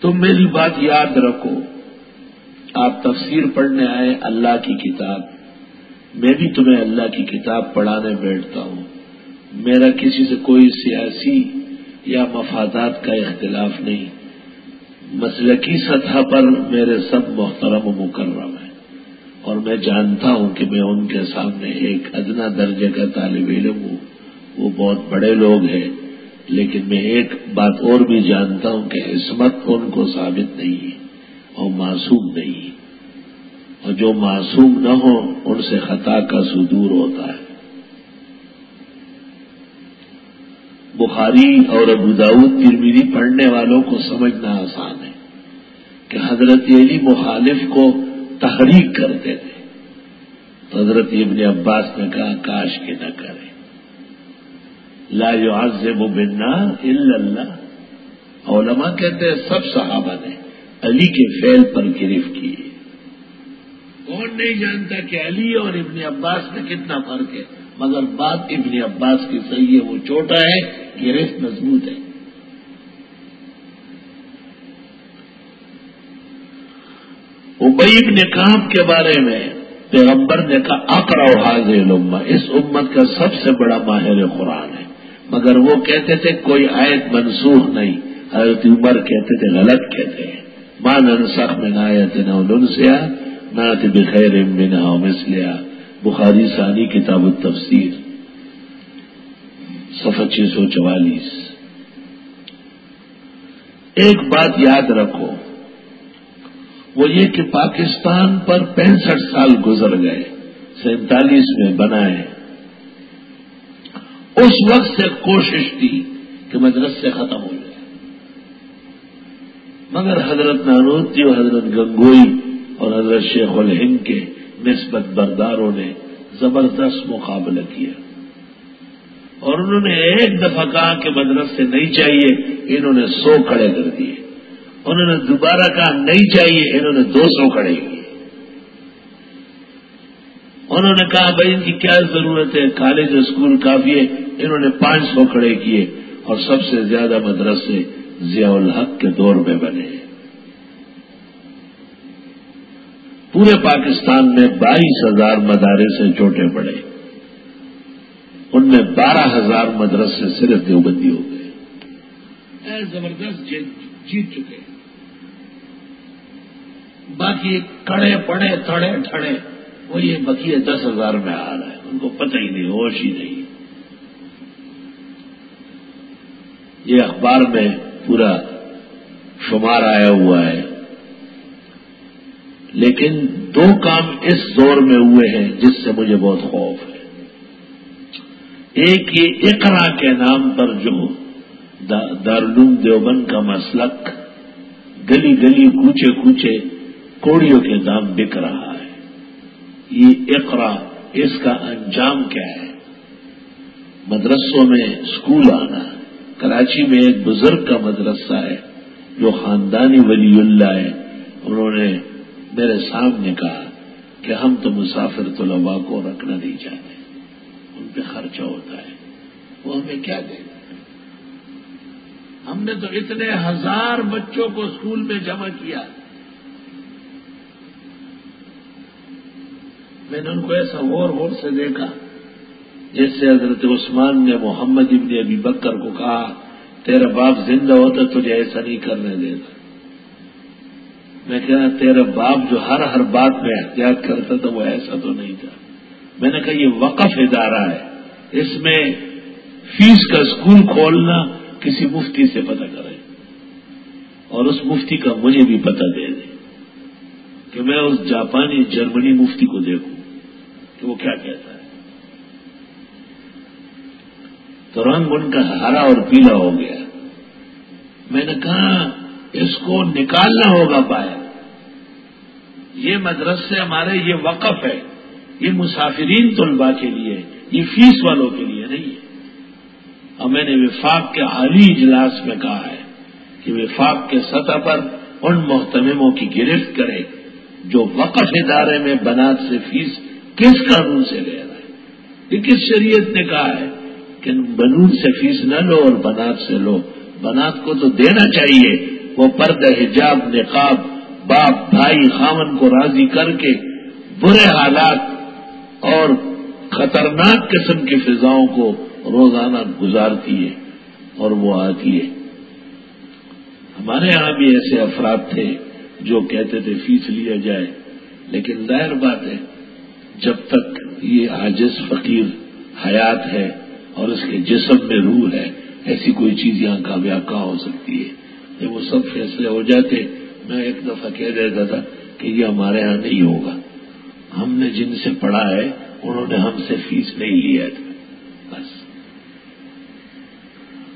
تم میری بات یاد رکھو۔ آپ تفسیر پڑھنے آئے اللہ کی کتاب۔ میں بھی تمہیں اللہ کی کتاب پڑھانے بیٹھتا ہوں۔ میرا کسی سے کوئی سیاسی یا مفادات کا اختلاف نہیں۔ مسلقی سطح پر میرے سب محترم و مکرم ہیں۔ اور میں جانتا ہوں کہ میں ان کے سامنے ایک ادنا درجے کا طالب علم ہوں۔ وہ بہت بڑے لوگ ہیں، لیکن میں ایک بات اور بھی جانتا ہوں کہ عصمت ان کو ثابت نہیں ہے اور معصوم نہیں ہے۔ اور جو معصوم نہ ہو، ان سے خطا کا صدور ہوتا ہے۔ بخاری اور ابوداؤد ترمیری پڑھنے والوں کو سمجھنا آسان ہے کہ حضرت علی مخالف کو تحریک کرتے تھے۔ تو حضرت ابن عباس نے کہا، کاش کے نہ کرے۔ لا يعذب بنا الا اللہ۔ علماء کہتے ہیں، سب صحابہ نے علی کے فیل پر گرفت کیے کون نہیں جانتا کہ علی اور ابن عباس میں کتنا فرق ہے، مگر بات ابن عباس کی صحیح ہے، وہ چھوٹا ہے گرفت مضبوط ہے۔ ابئی ابن کام کے بارے میں پیغمبر نے کہا اکرا حاضر اس امت کا سب سے بڑا ماہر قرآن ہے۔ مگر وہ کہتے تھے، کوئی آیت منسوخ نہیں۔ حضرت عمر کہتے تھے، غلط کہتے ہیں۔ ماں ننسخ میں نہ آیت نہ سیا نہ بخیر نہ مسلیا بخاری ثانی کتاب التفسیر سفر چھ سو چوالیس. ایک بات یاد رکھو، وہ یہ کہ پاکستان پر پینسٹھ سال گزر گئے، سینتالیس میں بنائے. اس وقت سے کوشش کی کہ مدرسے ختم ہو جائے۔ مگر حضرت نانوتی اور حضرت گنگوئی اور حضرت شیخ الہند کے نسبت برداروں نے زبردست مقابلہ کیا اور انہوں نے ایک دفعہ کہا کہ مدرسے نہیں چاہیے، انہوں نے سو کھڑے کر دیے۔ انہوں نے دوبارہ کہا نہیں چاہیے، انہوں نے دو سو کھڑے کیے۔ انہوں نے کہا بھائی، ان کی کیا ضرورت ہے؟ کالج اسکول کافی ہے، انہوں نے پانچ سو کھڑے کیے اور سب سے زیادہ مدرسے ضیاء الحق کے دور میں بنے۔ ہیں پورے پاکستان میں بائیس ہزار مدارے سے چھوٹے بڑے ان میں بارہ ہزار مدرسے صرف دیوبندی ہو گئے۔ زبردست جیت چکے۔ باقی کڑے پڑے، تھڑے ٹھڑے وہ یہ بکیے دس ہزار میں آ رہا ہے۔ ان کو پتہ ہی نہیں، ہوش ہی نہیں۔ یہ اخبار میں پورا شمار آیا ہوا ہے۔ لیکن دو کام اس دور میں ہوئے ہیں جس سے مجھے بہت خوف ہے۔ ایک یہ اقرا کے نام پر جو دارالعلوم دیوبند کا مسلک گلی گلی کوچے کوچے کوڑیوں کے دام بک رہا ہے۔ یہ اقرا اس کا انجام کیا ہے؟ مدرسوں میں اسکول آنا، کراچی میں ایک بزرگ کا مدرسہ ہے جو خاندانی ولی اللہ ہے۔ انہوں نے میرے سامنے کہا کہ ہم تو مسافر طلبا کو رکھنا نہیں چاہتے ان پہ خرچہ ہوتا ہے۔ وہ ہمیں کیا دیں ہم نے تو اتنے ہزار بچوں کو اسکول میں جمع کیا۔ میں نے ان کو ایسا غور غور سے دیکھا جیسے حضرت عثمان نے محمد ابن ابی بکر کو کہا، تیرا باپ زندہ ہوتا تجھے ایسا نہیں کرنے دیتا۔ میں کہا، تیرا باپ جو ہر ہر بات میں احتیاط کرتا تھا وہ ایسا تو نہیں تھا۔ میں نے کہا، یہ وقف ادارہ ہے۔ اس میں فیس کا اسکول کھولنا کسی مفتی سے پتہ کرے اور اس مفتی کا مجھے بھی پتہ دے دے کہ میں اس جاپانی جرمنی مفتی کو دیکھوں کہ وہ کیا کہتا ہے۔ تو رنگ ان کا ہرا اور پیلا ہو گیا۔ میں نے کہا اس کو نکالنا ہوگا پایا یہ مدرسے ہمارے، یہ وقف ہے۔ یہ مسافرین طلبا کے لیے یہ فیس والوں کے لیے نہیں ہے۔ اور میں نے وفاق کے عالی اجلاس میں کہا ہے کہ وفاق کے سطح پر ان محتموں کی گرفت کرے جو وقف ادارے میں بنات سے فیس کس قانون سے لے رہا ہے یہ کس شریعت نے کہا ہے کہ بنون سے فیس نہ لو اور بنات سے لو۔ بنات کو تو دینا چاہیے۔ وہ پرد حجاب، نقاب، باپ، بھائی، خامن کو راضی کر کے برے حالات اور خطرناک قسم کی فضاؤں کو روزانہ گزارتی ہے اور وہ آتی ہے۔ ہمارے یہاں بھی ایسے افراد تھے جو کہتے تھے، فیس لیا جائے لیکن ظاہر بات ہے، جب تک یہ عاجز فقیر حیات ہے اور اس کے جسم میں روح ہے، ایسی کوئی چیز یہاں کامیاب کہاں ہو سکتی ہے؟ جب وہ سب فیصلے ہو جاتے، میں ایک دفعہ کہہ دیتا تھا کہ یہ ہمارے یہاں نہیں ہوگا۔ ہم نے جن سے پڑھا ہے، انہوں نے ہم سے فیس نہیں لیا تھا۔ بس۔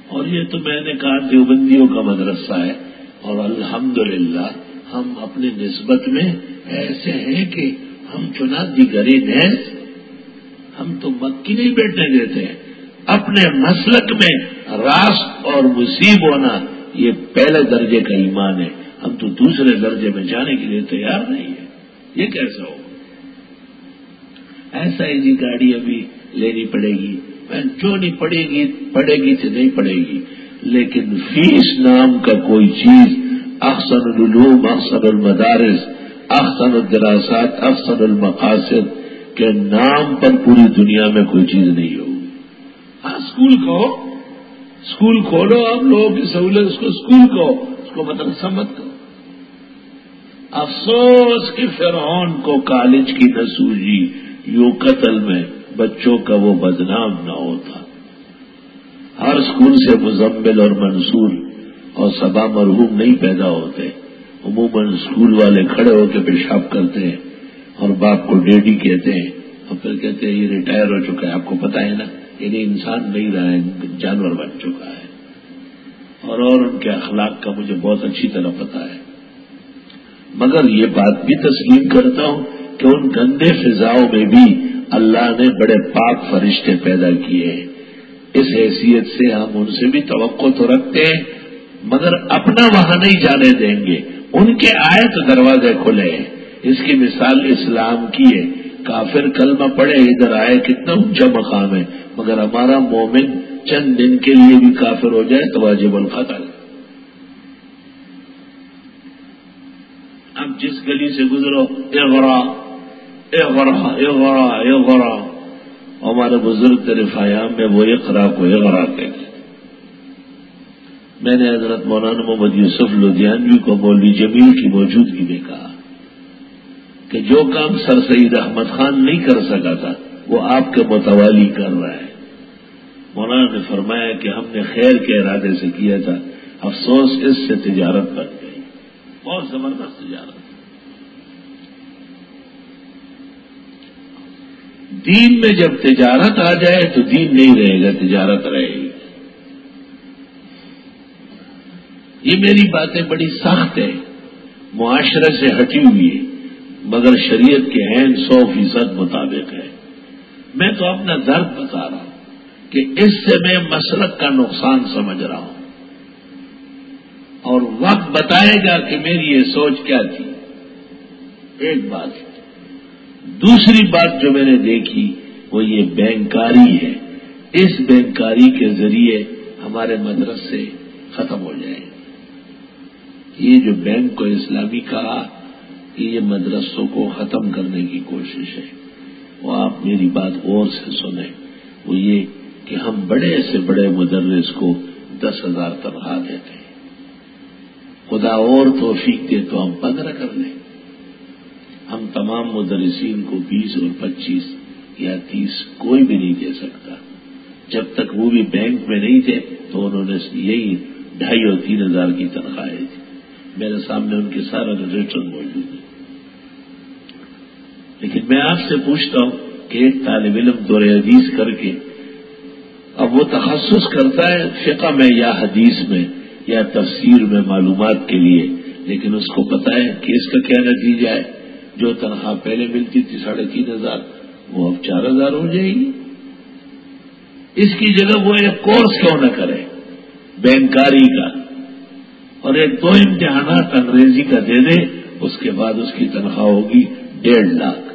اور یہ تو میں نے کہا، دیوبندیوں کا مدرسہ ہے۔ اور الحمدللہ، ہم اپنی نسبت میں ایسے ہیں کہ ہم چنا دیگری نیز ہم تو مکی نہیں بیٹھنے دیتے۔ ہیں اپنے مسلک میں راس اور مصیب ہونا یہ پہلے درجے کا ایمان ہے ہم تو دوسرے درجے میں جانے کے لیے تیار نہیں ہے۔ یہ کیسا ہو ایسا ہی جی گاڑی ابھی لینی پڑے گی۔ جو نہیں پڑے گی پڑے گی تو نہیں پڑے گی۔ لیکن فیس نام کا کوئی چیز، احسن العلوم، احسن المدارس، احسن الدراسات، احسن المقاصد، کے نام پر پوری دنیا میں کوئی چیز نہیں ہوگی۔ ہاں اسکول کو اسکول کھولو، آپ لوگوں کی سہولت اس کو اسکول کو اس کو مدرسہ مت کرو افسوس کہ فرعون کو کالج کی نسوجی یو قتل میں بچوں کا وہ بدنام نہ ہوتا۔ ہر اسکول سے مزمل اور منصور اور سبا مرحوم نہیں پیدا ہوتے۔ عموماً اسکول والے کھڑے ہو کے پیشاب کرتے ہیں اور باپ کو ڈیڈی کہتے ہیں اور پھر کہتے ہیں، یہ ریٹائر ہو چکا ہے، آپ کو پتا ہے نا۔ یعنی انسان نہیں رہا ہے، جانور بن چکا ہے۔ اور اور ان کے اخلاق کا مجھے بہت اچھی طرح پتا ہے۔ مگر یہ بات بھی تسلیم کرتا ہوں کہ ان گندے فضاؤں میں بھی اللہ نے بڑے پاک فرشتے پیدا کیے۔ ہیں اس حیثیت سے ہم ان سے بھی توقع تو رکھتے ہیں، مگر اپنا وہاں نہیں جانے دیں گے۔ ان کے آئے تو دروازے کھلے ہیں۔ اس کی مثال اسلام کی ہے۔ کافر کلمہ پڑے ادھر آئے، کتنا اونچا مقام ہے، مگر ہمارا مومن چند دن کے لیے بھی کافر ہو جائے تو واجب الخطر اب جس گلی سے گزرو اے غرا اے غرا اے غرا اے غرا ہمارے بزرگ رفایام میں وہ اقرا کو اغرا کہتے میں نے حضرت مولانا محمد یوسف لدھیانوی کو مولوی جمیل کی موجودگی میں کہا۔ کہ جو کام سر سید احمد خان نہیں کر سکا تھا، وہ آپ کے متوالی کر رہا ہے۔ مولانا نے فرمایا کہ ہم نے خیر کے ارادے سے کیا تھا، افسوس اس سے تجارت بن گئی۔ بہت زبردست تجارت۔ دین میں جب تجارت آ جائے تو دین نہیں رہے گا، تجارت رہے گی۔ یہ میری باتیں بڑی سخت ہیں، معاشرے سے ہٹی ہوئی ہے مگر شریعت کے عین سو فیصد مطابق ہے۔ میں تو اپنا درد بتا رہا ہوں کہ اس سے میں مسلک کا نقصان سمجھ رہا ہوں۔ اور وقت بتائے گا کہ میری یہ سوچ کیا تھی۔ ایک بات۔ دوسری بات جو میں نے دیکھی وہ یہ بینکاری ہے۔ اس بینکاری کے ذریعے ہمارے مدرسے ختم ہو جائیں۔ یہ جو بینک کو اسلامی کہا کہ یہ مدرسوں کو ختم کرنے کی کوشش ہے۔ وہ آپ میری بات غور سے سنیں۔ وہ یہ کہ ہم بڑے سے بڑے مدرس کو دس ہزار تنخواہ دیتے ہیں۔ خدا اور توفیق دے تو ہم پندرہ کر لیں۔ ہم تمام مدرسین کو بیس اور پچیس یا تیس کوئی بھی نہیں دے سکتا۔ جب تک وہ بھی بینک میں نہیں تھے تو انہوں نے یہی ڈھائی اور تین ہزار کی تنخواہیں تھی میرے سامنے ان کے سارا ریٹرن موجود ہے لیکن میں آپ سے پوچھتا ہوں کہ ایک طالب علم دور حدیث کر کے اب وہ تخصص کرتا ہے فقہ میں یا حدیث میں یا تفسیر میں معلومات کے لیے، لیکن اس کو پتا ہے کہ اس کا کیا نتیجہ ہے؟ جو تنخواہ پہلے ملتی تھی ساڑھے تین ہزار، وہ اب چار ہزار ہو جائے گی۔ اس کی جگہ وہ ایک کورس کیوں نہ کرے؟ بینکاری کا۔ اور ایک دو امتحانات انگریزی کا دے دے، اس کے بعد اس کی تنخواہ ہوگی۔ ڈیڑھ لاکھ۔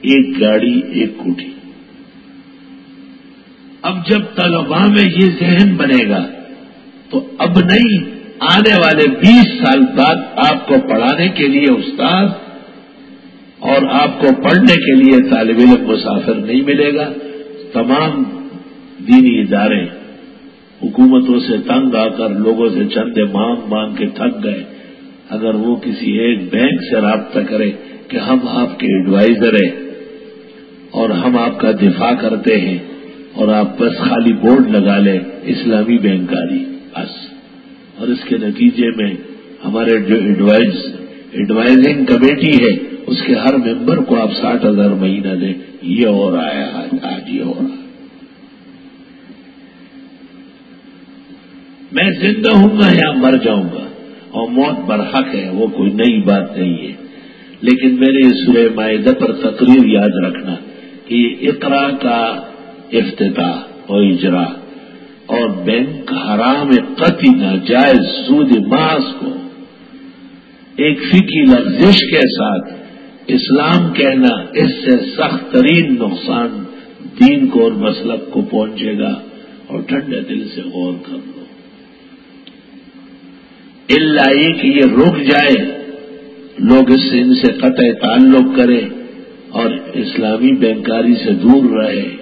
ایک گاڑی، ایک کوٹھی۔ اب جب طلبا میں یہ ذہن بنے گا، تو اب نہیں، آنے والے بیس سال بعد آپ کو پڑھانے کے لیے استاد اور آپ کو پڑھنے کے لیے طالب علم مسافر نہیں ملے گا۔ تمام دینی ادارے حکومتوں سے تنگ آ کر، لوگوں سے چندے مانگ مانگ کے تھک گئے۔ اگر وہ کسی ایک بینک سے رابطہ کرے کہ ہم آپ کے ایڈوائزر ہیں اور ہم آپ کا دفاع کرتے ہیں اور آپ بس خالی بورڈ لگا لیں اسلامی بینکاری جی، بس۔ اور اس کے نتیجے میں ہمارے جو ایڈوائز ایڈوائزنگ کمیٹی ہے، اس کے ہر ممبر کو آپ ساٹھ ہزار مہینہ دیں۔ یہ ہو رہا ہے آج آج یہ ہو رہا ہے میں زندہ ہوں گا یا مر جاؤں گا اور موت برحق ہے، وہ کوئی نئی بات نہیں ہے۔ لیکن میرے سورہ معدہ پر تقریر یاد رکھنا کہ اقرا کا افتتاح اور اجرا اور بینک حرام قطعی ناجائز سود ماس کو ایک فکی لفزش کے ساتھ اسلام کہنا اس سے سخت ترین نقصان دین کو اور مسلب کو پہنچے گا اور ٹھنڈے دل سے غور کر لو۔ اللہ کہ یہ رک جائے لوگ اس سے ان سے قطع تعلق کریں اور اسلامی بینکاری سے دور رہے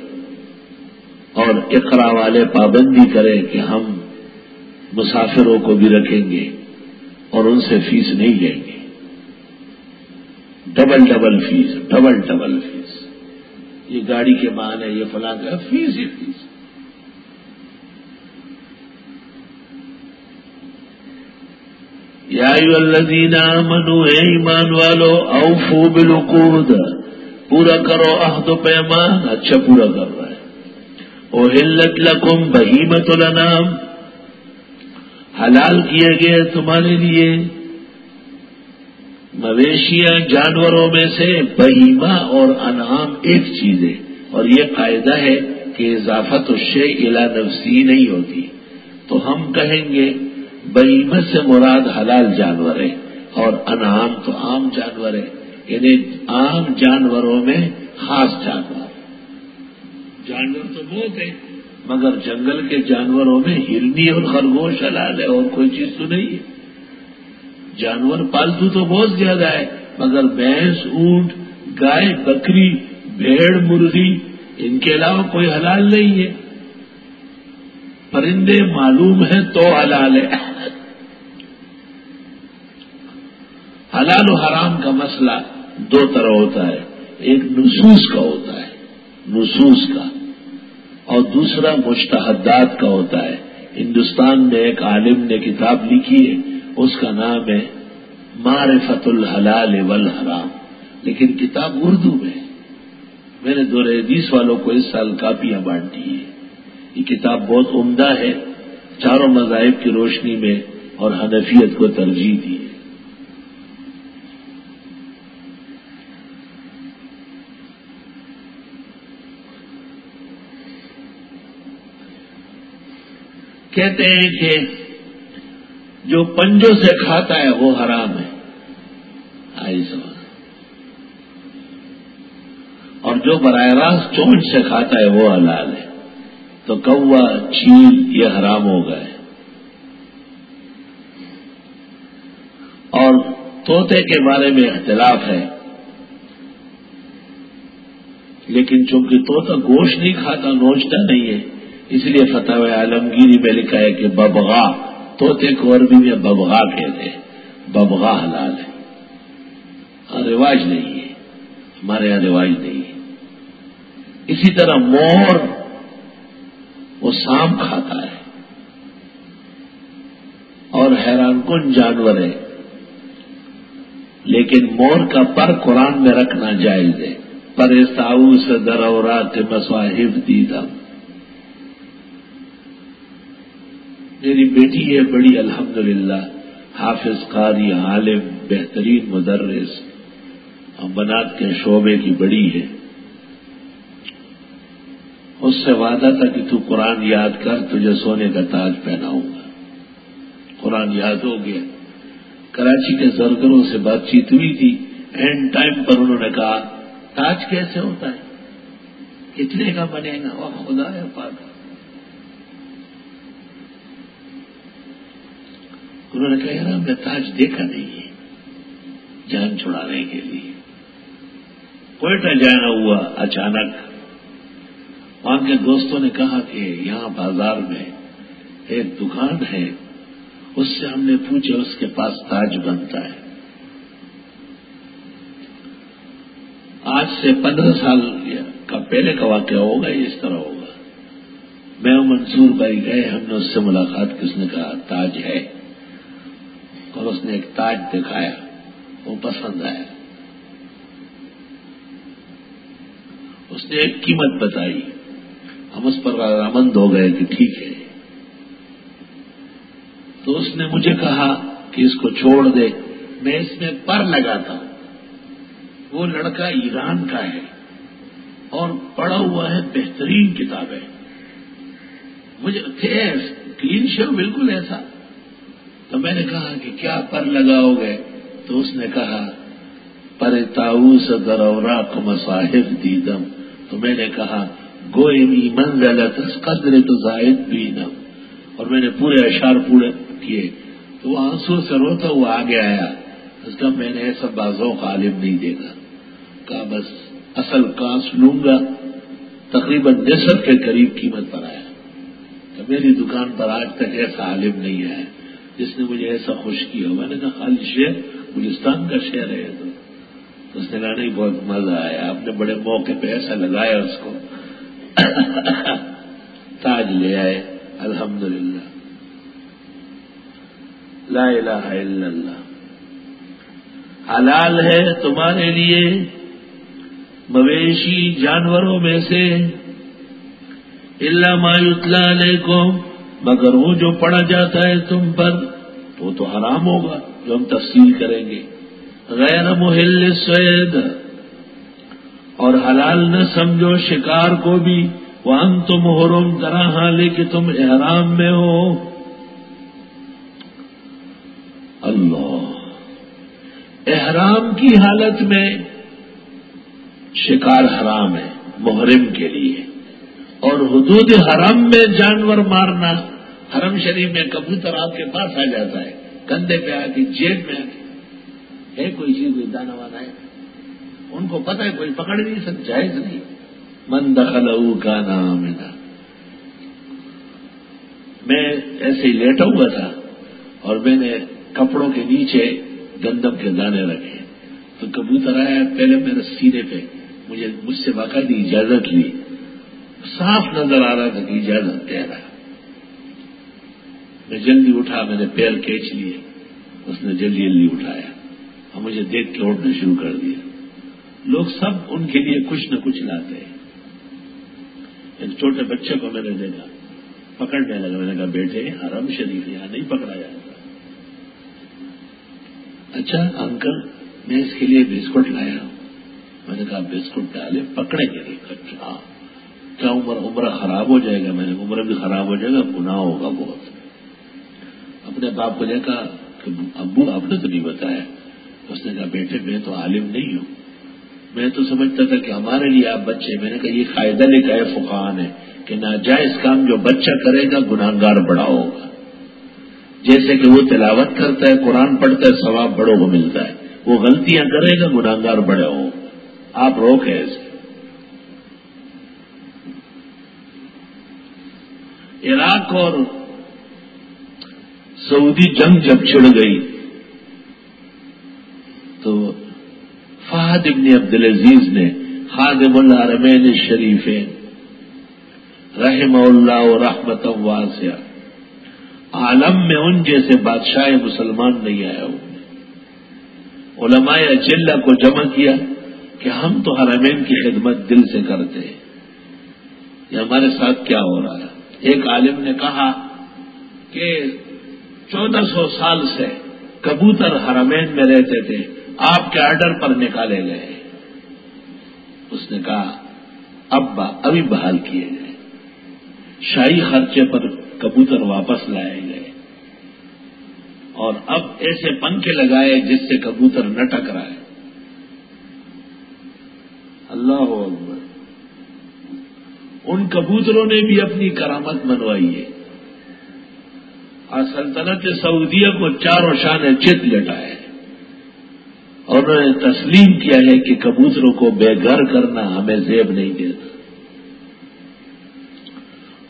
اور اقرا والے پابندی کرے کہ ہم مسافروں کو بھی رکھیں گے اور ان سے فیس نہیں لیں گے۔ Double double fee, double double fee. یہ گاڑی کے مان ہے، یہ فلاں کا فیس ہی۔ فیس یا الذین منو ہے ایمان والو، اوفو بالعقود، پورا کرو عہد و پیمان اچھا پورا کر رہا ہے۔ او ہلت لکم بہیمت الانام حلال کیے گئے تمہارے لیے۔ مویشیاں، جانوروں میں سے بہیما اور انعام ایک چیز ہے۔ اور یہ قاعدہ ہے کہ اضافت الشے الا نفسی نہیں ہوتی۔ تو ہم کہیں گے بہیمت سے مراد حلال جانور ہے اور انعام تو عام جانور ہے یعنی عام جانوروں میں خاص جانور۔ جانور تو بہت ہے مگر جنگل کے جانوروں میں ہرنی اور خرگوش حلال ہے اور کوئی چیز تو نہیں ہے۔ جانور پالتو تو بہت زیادہ ہے مگر بھینس اونٹ گائے بکری بھیڑ مرغی ان کے علاوہ کوئی حلال نہیں ہے۔ پرندے معلوم ہیں تو حلال ہے حلال و حرام کا مسئلہ دو طرح ہوتا ہے، ایک نصوص کا ہوتا ہے، نصوص کا، اور دوسرا مشتحدات کا ہوتا ہے۔ ہندوستان میں ایک عالم نے کتاب لکھی ہے، اس کا نام ہے معرفت الحلال والحرام۔ لیکن کتاب اردو میں میں نے دو حدیث والوں کو اس سال کاپیاں بانٹی ہے یہ کتاب بہت عمدہ ہے، چاروں مذاہب کی روشنی میں اور حنفیت کو ترجیح دی ہے۔ کہتے ہیں کہ جو پنجوں سے کھاتا ہے وہ حرام ہے۔ آئی سوال۔ اور جو براہ راست چونچ سے کھاتا ہے وہ حلال ہے۔ تو کوا چیل یہ حرام ہو گئے۔ اور طوطے کے بارے میں اختلاف ہے۔ لیکن چونکہ طوطا گوشت نہیں کھاتا، نوچتا نہیں ہے۔ اس لیے فتح عالمگیری میں لکھا ہے کہ ببغا، طوطے کو عربی میں ببغا کہتے ہیں۔ ببغا حلال ہے۔ رواج نہیں ہے۔ ہمارے یہاں رواج نہیں ہے۔ اسی طرح مور، وہ سام کھاتا ہے۔ اور حیران کن جانور ہے لیکن مور کا پر قرآن میں رکھنا جائز ہے۔ پر ساؤ سے درورات مسواہب دیدم۔ میری بیٹی ہے بڑی، الحمدللہ، حافظ، قاری، عالم، بہترین مدرس بنات کے شعبے کی بڑی ہے۔ اس سے وعدہ تھا کہ تو قرآن یاد کر، تجھے سونے کا تاج پہناؤں گا۔ قرآن یاد ہو گیا۔ کراچی کے زرگروں سے بات چیت ہوئی تھی۔ اینڈ ٹائم پر انہوں نے کہا، تاج کیسے ہوتا ہے؟ کتنے کا بنے گا؟ وہ خدا ہے پاک۔ انہوں نے کہا، یار، ہم نے تاج دیکھا نہیں ہے، جان چھڑانے کے لیے۔ کوئٹہ جانا ہوا اچانک۔ وہاں کے دوستوں نے کہا کہ یہاں بازار میں ایک دکان ہے، اس سے ہم نے پوچھا، اس کے پاس تاج بنتا ہے۔ آج سے پندرہ سال کا پہلے کا واقعہ ہوگا، یہ اس طرح ہوگا۔ میں منصور بھائی، گئے ہم نے اس سے ملاقات، کس نے کہا تاج ہے؟ اور اس نے ایک تاج دکھایا، وہ پسند آیا۔ اس نے ایک قیمت بتائی۔ ہم اس پر رامند ہو گئے کہ ٹھیک ہے۔ تو اس نے مجھے کہا کہ اس کو چھوڑ دے، میں اس میں پر لگاتا ہوں۔ وہ لڑکا ایران کا ہے اور پڑھا ہوا ہے، بہترین کتاب ہے۔ مجھے تھے کلین شو بالکل ایسا۔ تو میں نے کہا کہ کیا پر لگاؤ گے؟ تو اس نے کہا، پر تاؤس درورا کو مصاحب دیدم۔ تو میں نے کہا گوئی منزل قدر تو زائد بھی نم اور میں نے پورے اشار پورے کیے۔ تو وہ آنسو سے روتا وہ آگے آیا۔ اس کا میں نے ایسا بازوں کا عالم نہیں دیکھا۔ کہا، بس اصل کانس لوں گا۔ تقریباً نصف کے قریب قیمت پر آیا۔ تو میری دکان پر آج تک ایسا عالم نہیں آیا جس نے مجھے ایسا خوش کیا۔ میں نے کہا خالی شہر گلستان کا شہر ہے تو۔ اس نے کہا، نہیں، بہت مزہ آیا۔ آپ نے بڑے موقع پہ ایسا لگایا اس کو۔ تاج لے آئے۔ الحمد للہ لا الہ الا اللہ۔ حلال ہے تمہارے لیے۔ مویشی جانوروں میں سے۔ اللہ مایوتلا علیکم، مگر وہ جو پڑا جاتا ہے تم پر۔ وہ تو حرام ہوگا جو ہم تفصیل کریں گے۔ غیر محل سید، اور حلال نہ سمجھو شکار کو بھی۔ وہ تم حرم طرح لے کہ تم احرام میں ہو۔ اللہ۔ احرام کی حالت میں شکار حرام ہے، محرم کے لیے۔ اور حدود حرم میں جانور مارنا۔ حرم شریف میں کبوتر آپ کے پاس آ جاتا ہے، کندھے پہ آ کے جیب میں آ کے ہے کوئی چیز دانا وانا ہے؟ ان کو پتہ ہے، کوئی پکڑ نہیں سکتا، جائز نہیں۔ من دخل کا نام ہے میں ایسے ہی لیٹا ہوا تھا اور میں نے کپڑوں کے نیچے گندم کے دانے رکھے۔ تو کبوتر آیا، پہلے میرے سینے پہ مجھے، مجھ سے باقاعدہ اجازت لی۔ صاف نظر آ رہا تھا کہ اجازت دے رہا۔ میں جلدی اٹھا، میں نے پیر کھینچ لیے، اس نے جلدی جلدی اٹھایا۔ اور مجھے دیکھ کے اٹھنا شروع کر دیا۔ لوگ سب ان کے لیے کچھ نہ کچھ لاتے ہیں۔ ایک چھوٹے بچے کو میں نے دیکھا، پکڑنے لگا۔ میں نے کہا، بیٹے، حرم شریف یہاں نہیں پکڑا جاتا۔ اچھا انکل، میں اس کے لیے بسکٹ لایا۔ ہوں میں نے کہا، بسکٹ ڈالے پکڑے گے۔ نہیں اچھا کیا عمر عمر خراب ہو جائے گا؟ میں نے عمر بھی خراب ہو جائے گا، گناہ ہوگا بہت۔ اپنے باپ کو دیکھا کہ ابو آپ نے تو نہیں بتایا، اس نے کہا، بیٹے، میں تو عالم نہیں ہوں۔ میں تو سمجھتا تھا کہ ہمارے لیے آپ بچے میں نے کہا، یہ قاعدہ لکھا ہے فقان ہے کہ ناجائز کام جو بچہ کرے گا گناگار بڑا ہوگا۔ جیسے کہ وہ تلاوت کرتا ہے، قرآن پڑھتا ہے، ثواب بڑوں کو ملتا ہے۔ وہ غلطیاں کرے گا گناگار بڑے ہو آپ روکے ایسے عراق اور سعودی جنگ جب چھڑ گئی، تو فہد ابن عبد العزیز نے خادم الحرمین شریف رحم اللہ و رحمت واسع، عالم میں ان جیسے بادشاہ مسلمان نہیں آیا۔ ہوں علماء اجلہ کو جمع کیا کہ ہم تو حرمین کی خدمت دل سے کرتے ہیں۔ یہ ہمارے ساتھ کیا ہو رہا ہے؟ ایک عالم نے کہا کہ چودہ سو سال سے کبوتر حرمین میں رہتے تھے، آپ کے آرڈر پر نکالے گئے۔ اس نے کہا اب ابھی بحال کیے گئے۔ شاہی خرچے پر کبوتر واپس لائے گئے۔ اور اب ایسے پنکھے لگائے جس سے کبوتر نہ ٹکرائے۔ اللہ اکبر۔ ان کبوتروں نے بھی اپنی کرامت منوائی ہے۔ اور سلطنت سعودیہ کو چاروں شان چت لٹائے اور انہوں نے تسلیم کیا ہے کہ کبوتروں کو بے گھر کرنا ہمیں زیب نہیں دیتا۔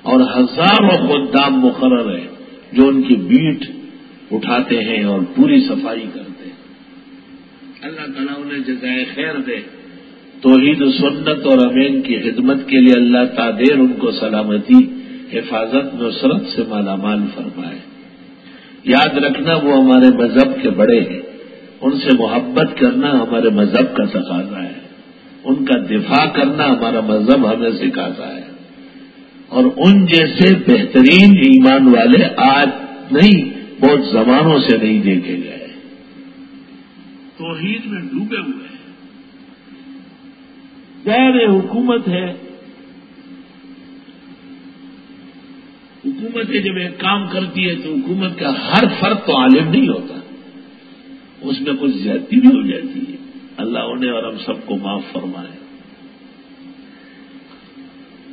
اور ہزاروں خدام مقرر ہیں جو ان کی بیٹ اٹھاتے ہیں اور پوری صفائی کرتے ہیں۔ اللہ تعالیٰ انہیں جزائے خیر دے۔ توحید و سنت اور امین کی خدمت کے لیے اللہ تعدیر ان کو سلامتی، حفاظت، نصرت سے مالا مال فرمائے۔ یاد رکھنا وہ ہمارے مذہب کے بڑے ہیں۔ ان سے محبت کرنا ہمارے مذہب کا تقاضا ہے۔ ان کا دفاع کرنا ہمارا مذہب ہمیں سکھاتا ہے۔ اور ان جیسے بہترین ایمان والے آج نہیں، بہت زمانوں سے نہیں دیکھے گئے۔ توحید میں ڈوبے ہوئے ہیں۔ غیر حکومت ہے۔ حکومت جب ایک کام کرتی ہے تو حکومت کا ہر فرق تو عالم نہیں ہوتا۔ اس میں کچھ زیادتی بھی ہو جاتی ہے۔ اللہ انہیں اور ہم سب کو معاف فرمائے۔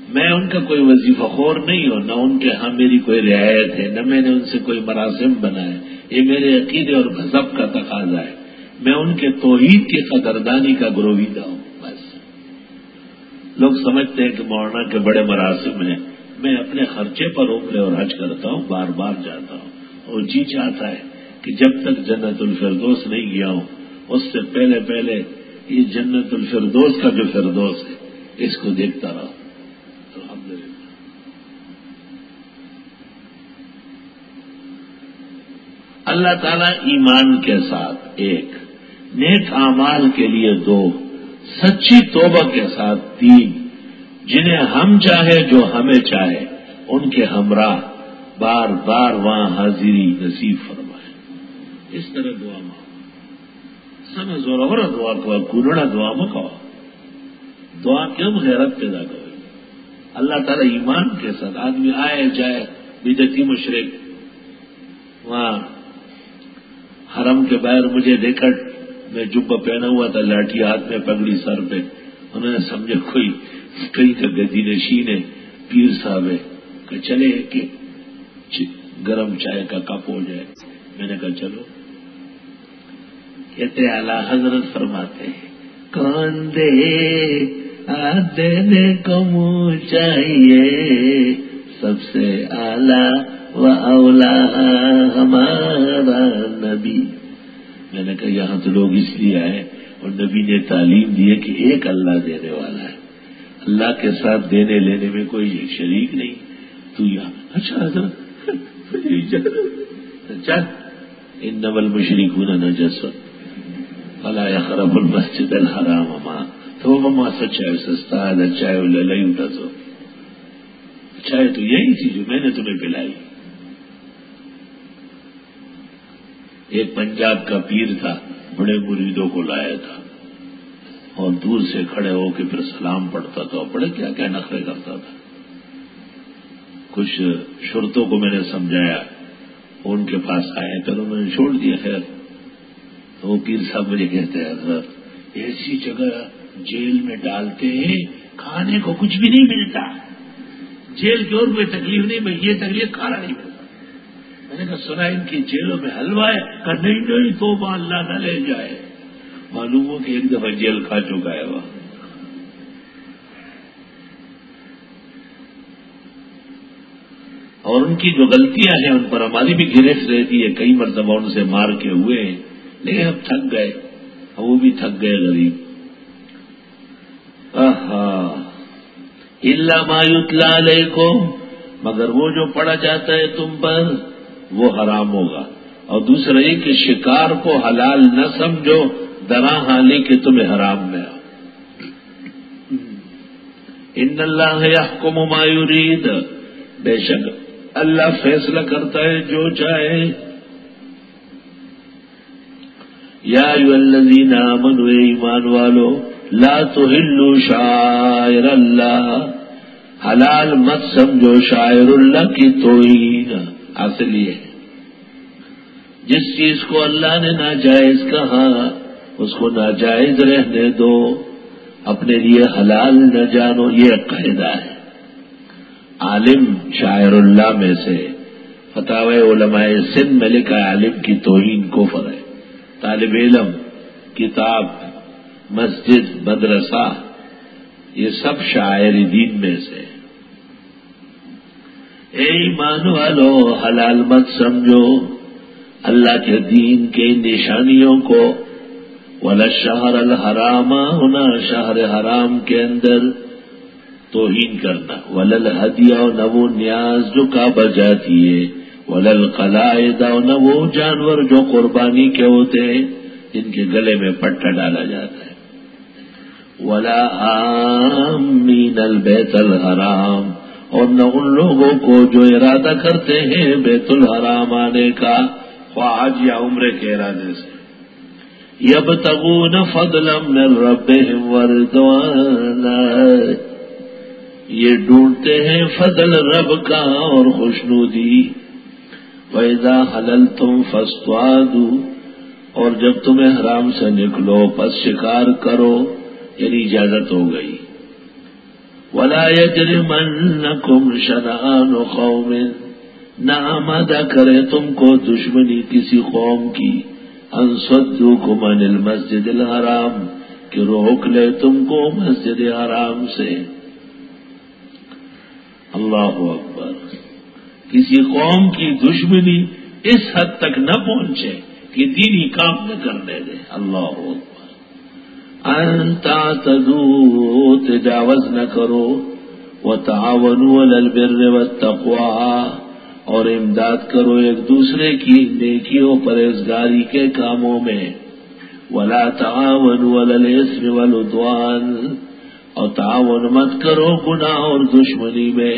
میں ان کا کوئی وظیفہ خور نہیں ہوں، نہ ان کے ہاں میری کوئی رعایت ہے، نہ میں نے ان سے کوئی مراسم بنایا۔ یہ میرے عقیدے اور مذہب کا تقاضا ہے۔ میں ان کے توحید کی قدردانی کا گروہیدہ ہوں بس۔ لوگ سمجھتے ہیں کہ مولانا کے بڑے مراسم ہیں۔ میں اپنے خرچے پر عمرے اور حج کرتا ہوں، بار بار جاتا ہوں۔ اور جی چاہتا ہے کہ جب تک جنت الفردوس نہیں گیا ہوں، اس سے پہلے پہلے یہ جنت الفردوس کا جو فردوس ہے، اس کو دیکھتا رہا۔ اللہ تعالیٰ ایمان کے ساتھ ایک، نیک اعمال کے لیے دو، سچی توبہ کے ساتھ تین۔ جنہیں ہم چاہے جو ہمیں چاہے، ان کے ہمراہ بار بار وہاں حاضری نصیب فرمائے۔ اس طرح دعا ماں سب زور اور دعا کو کنڑا دعا مکو۔ دعا کیوں غیرت پیدا کرے اللہ تعالیٰ ایمان کے ساتھ آدمی آئے، جائے بدتی مشرق وہاں حرم کے باہر مجھے دیکھا، میں جب پہنا ہوا تھا، لاٹھی ہاتھ میں پگڑی سر پہ۔ انہوں نے سمجھا، کوئی کئی کا گدی نشین ہے، پیر صاحب ہے، کہ چلے کہ گرم چائے کا کپ ہو جائے۔ میں نے کہا، چلو۔ کہتے اعلی حضرت فرماتے ہیں کون دے دینے کو منہ چاہیے، سب سے اعلی و اولا ہمارا نبی۔ میں نے کہا، یہاں تو لوگ اس لیے آئے اور نبی نے تعلیم دی ہے کہ ایک اللہ دینے والا ہے۔ اللہ کے ساتھ دینے لینے میں کوئی شریک نہیں۔ تو یہاں اچھا حضرت ان نول مشرق ہوں نہ جسوت اللہ خراب المسجد الحرام اما تو مما سچا ہے، سستا ہے اچھا ہے لئی اٹھا تو۔ اچھا ہے، تو یہی چیز میں نے تمہیں پلائی۔ ایک پنجاب کا پیر تھا، بڑے مریدوں کو لایا تھا۔ اور دور سے کھڑے ہو کے پھر سلام پڑتا تھا، بڑے کیا کیا نخرے کرتا تھا۔ کچھ شرطوں کو میں نے سمجھایا، ان کے پاس آئے کر انہوں نے چھوڑ دیا، خیر۔ تو وہ پیر صاحب مجھے کہتے ہیں، حضرت، ایسی جگہ جیل میں ڈالتے ہیں، کھانے کو کچھ بھی نہیں ملتا۔ جیل کی اور کوئی تکلیف نہیں یہ تکلیف کھانا نہیں ملتا۔ میں نے کہا، سنا ان کی جیلوں میں حلوا ہے؟ کہ نہیں نہیں تو اللہ نہ لے جائے۔ معلوم ہو کہ ایک دفعہ جیل کھا چکا ہے وہ۔ اور ان کی جو غلطیاں ہیں، ان پر ہماری بھی گرفت رہتی ہے، کئی مرتبہ ان سے مار کے ہوئے ہیں۔ لیکن ہم تھک گئے۔ وہ بھی تھک گئے غریب۔ اللہ مایوتلا علیہ کو مگر وہ جو پڑا جاتا ہے تم پر، وہ حرام ہوگا۔ اور دوسرا یہ کہ شکار کو حلال نہ سمجھو۔ درا حالی کہ تمہیں حرام میں آؤ ان اللہ کو مایورید بے شک اللہ فیصلہ کرتا ہے جو چاہے۔ یا الذین آمنوا ایمان والو، لا تو ہلو شاعر اللہ۔ حلال مت سمجھو شاعر اللہ کی توہین حاصل یہ ہے۔ جس چیز کو اللہ نے ناجائز کہا اس کو ناجائز رہنے دو، اپنے لیے حلال نہ جانو، یہ قاعدہ ہے۔ عالم شاعر اللہ میں سے فتح علماء سندھ میں لکھا عالم کی توہین کو ہے۔ طالب علم، کتاب، مسجد، مدرسہ، یہ سب شاعر دین میں سے۔ اے ایمان والو، حلال مت سمجھو۔ اللہ کے دین کے نشانیوں کو ولا شہر الحرام ہونا شہر حرام کے اندر توہین کرنا۔ ولل ہدیا نہ وہ نیاز جو کعبہ جاتی ہے۔ ولل قلعہ نہ وہ جانور جو قربانی کے ہوتے ہیں، جن کے گلے میں پٹا ڈالا جاتا ہے۔ ولا آمین البیت الحرام، اور نہ ان لوگوں کو جو ارادہ کرتے ہیں بیت الحرام آنے کا خواہج یا عمر کے ارادے سے۔ یب تگو نہ فضلم وردوانا یہ ڈھونڈتے ہیں فضل رب کا اور خوشنودی۔ ویدا حلل تم اور جب تمہیں حرام سے نکلو، پس شکار کرو یعنی اجازت ہو گئی۔ ولا يجرمنكم شنآن قوم۔ نہ آمادہ کرے تم کو دشمنی کسی قوم کی۔ انسدوكم عن المسجد الحرام، کہ روک لے تم کو مسجد حرام سے۔ اللہ اکبر۔ کسی قوم کی دشمنی اس حد تک نہ پہنچے کہ دینی کام نہ کرنے دے اللہ اکبر۔ انتا تدو تجاوز نہ کرو۔ وہ تعاون البر و تقوا اور امداد کرو ایک دوسرے کی نیکیوں پرہزگاری کے کاموں میں۔ ولا تعاون السم ولدوان اور تعاون مت کرو گناہ اور دشمنی میں۔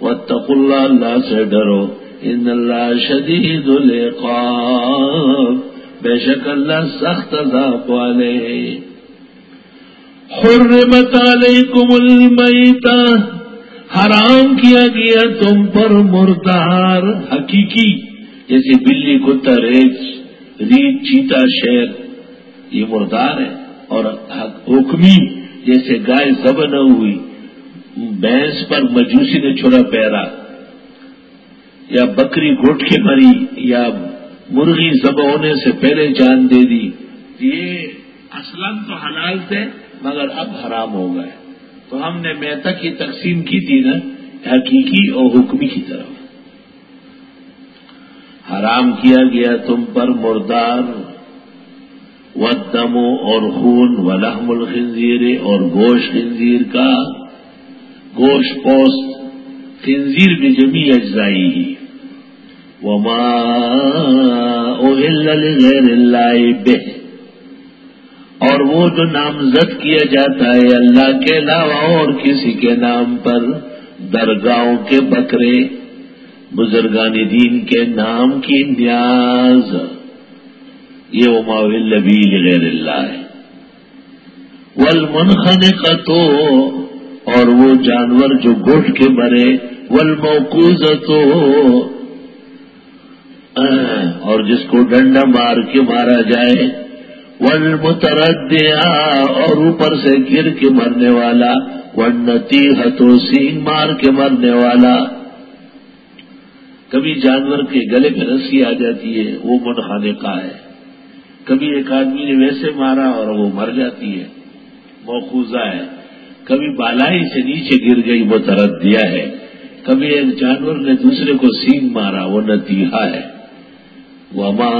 وہ اللہ اللہ سے ڈرو۔ ان اللہ شدید العقاب۔ بے شک اللہ سخت عذاب والے۔ حرمت علیکم المیتا حرام کیا گیا تم پر مردار حقیقی، جیسے بلی، کتا ریچ ریچ چیتا، شیر۔ یہ مردار ہے اور حکمی، جیسے گائے زب نہ ہوئی، بھینس پر مجوسی نے چھوڑا پیرا۔ یا بکری گھٹ کے مری، یا مرغی زب ہونے سے پہلے جان دے دی۔ یہ اسلم تو حلال تھے، مگر اب حرام ہو گئے۔ تو ہم نے میتا کی تقسیم کی تھی نا، حقیقی اور حکمی کی طرف۔ حرام کیا گیا تم پر مردار و دمو اور خون و لحم الخنزیر اور گوشت خنزیر کا گوشت پوست خنزیر بھی جمی اجزائی۔ وہ ماں غیر اللہ بے اور وہ جو نامزد کیا جاتا ہے اللہ کے علاوہ اور کسی کے نام پر درگاہوں کے بکرے، بزرگان دین کے نام کی نیاز یہ وہ ماول غیر اللہ ہے۔ ول منخن کا تو اور وہ جانور جو گٹ کے مرے۔ ول موکوز تو اور جس کو ڈنڈا مار کے مارا جائے۔ ون متردیا اور اوپر سے گر کے مرنے والا ون نتی ہتو سینگ مار کے مرنے والا۔ کبھی جانور کے گلے میں رسی آ جاتی ہے، وہ منخانے کا ہے۔ کبھی ایک آدمی نے ویسے مارا اور وہ مر جاتی ہے موخوزہ ہے۔ کبھی بالائی سے نیچے گر گئی وہ ترد دیا ہے۔ کبھی ایک جانور نے دوسرے کو سینگ مارا، وہ نتیحا ہے۔ وما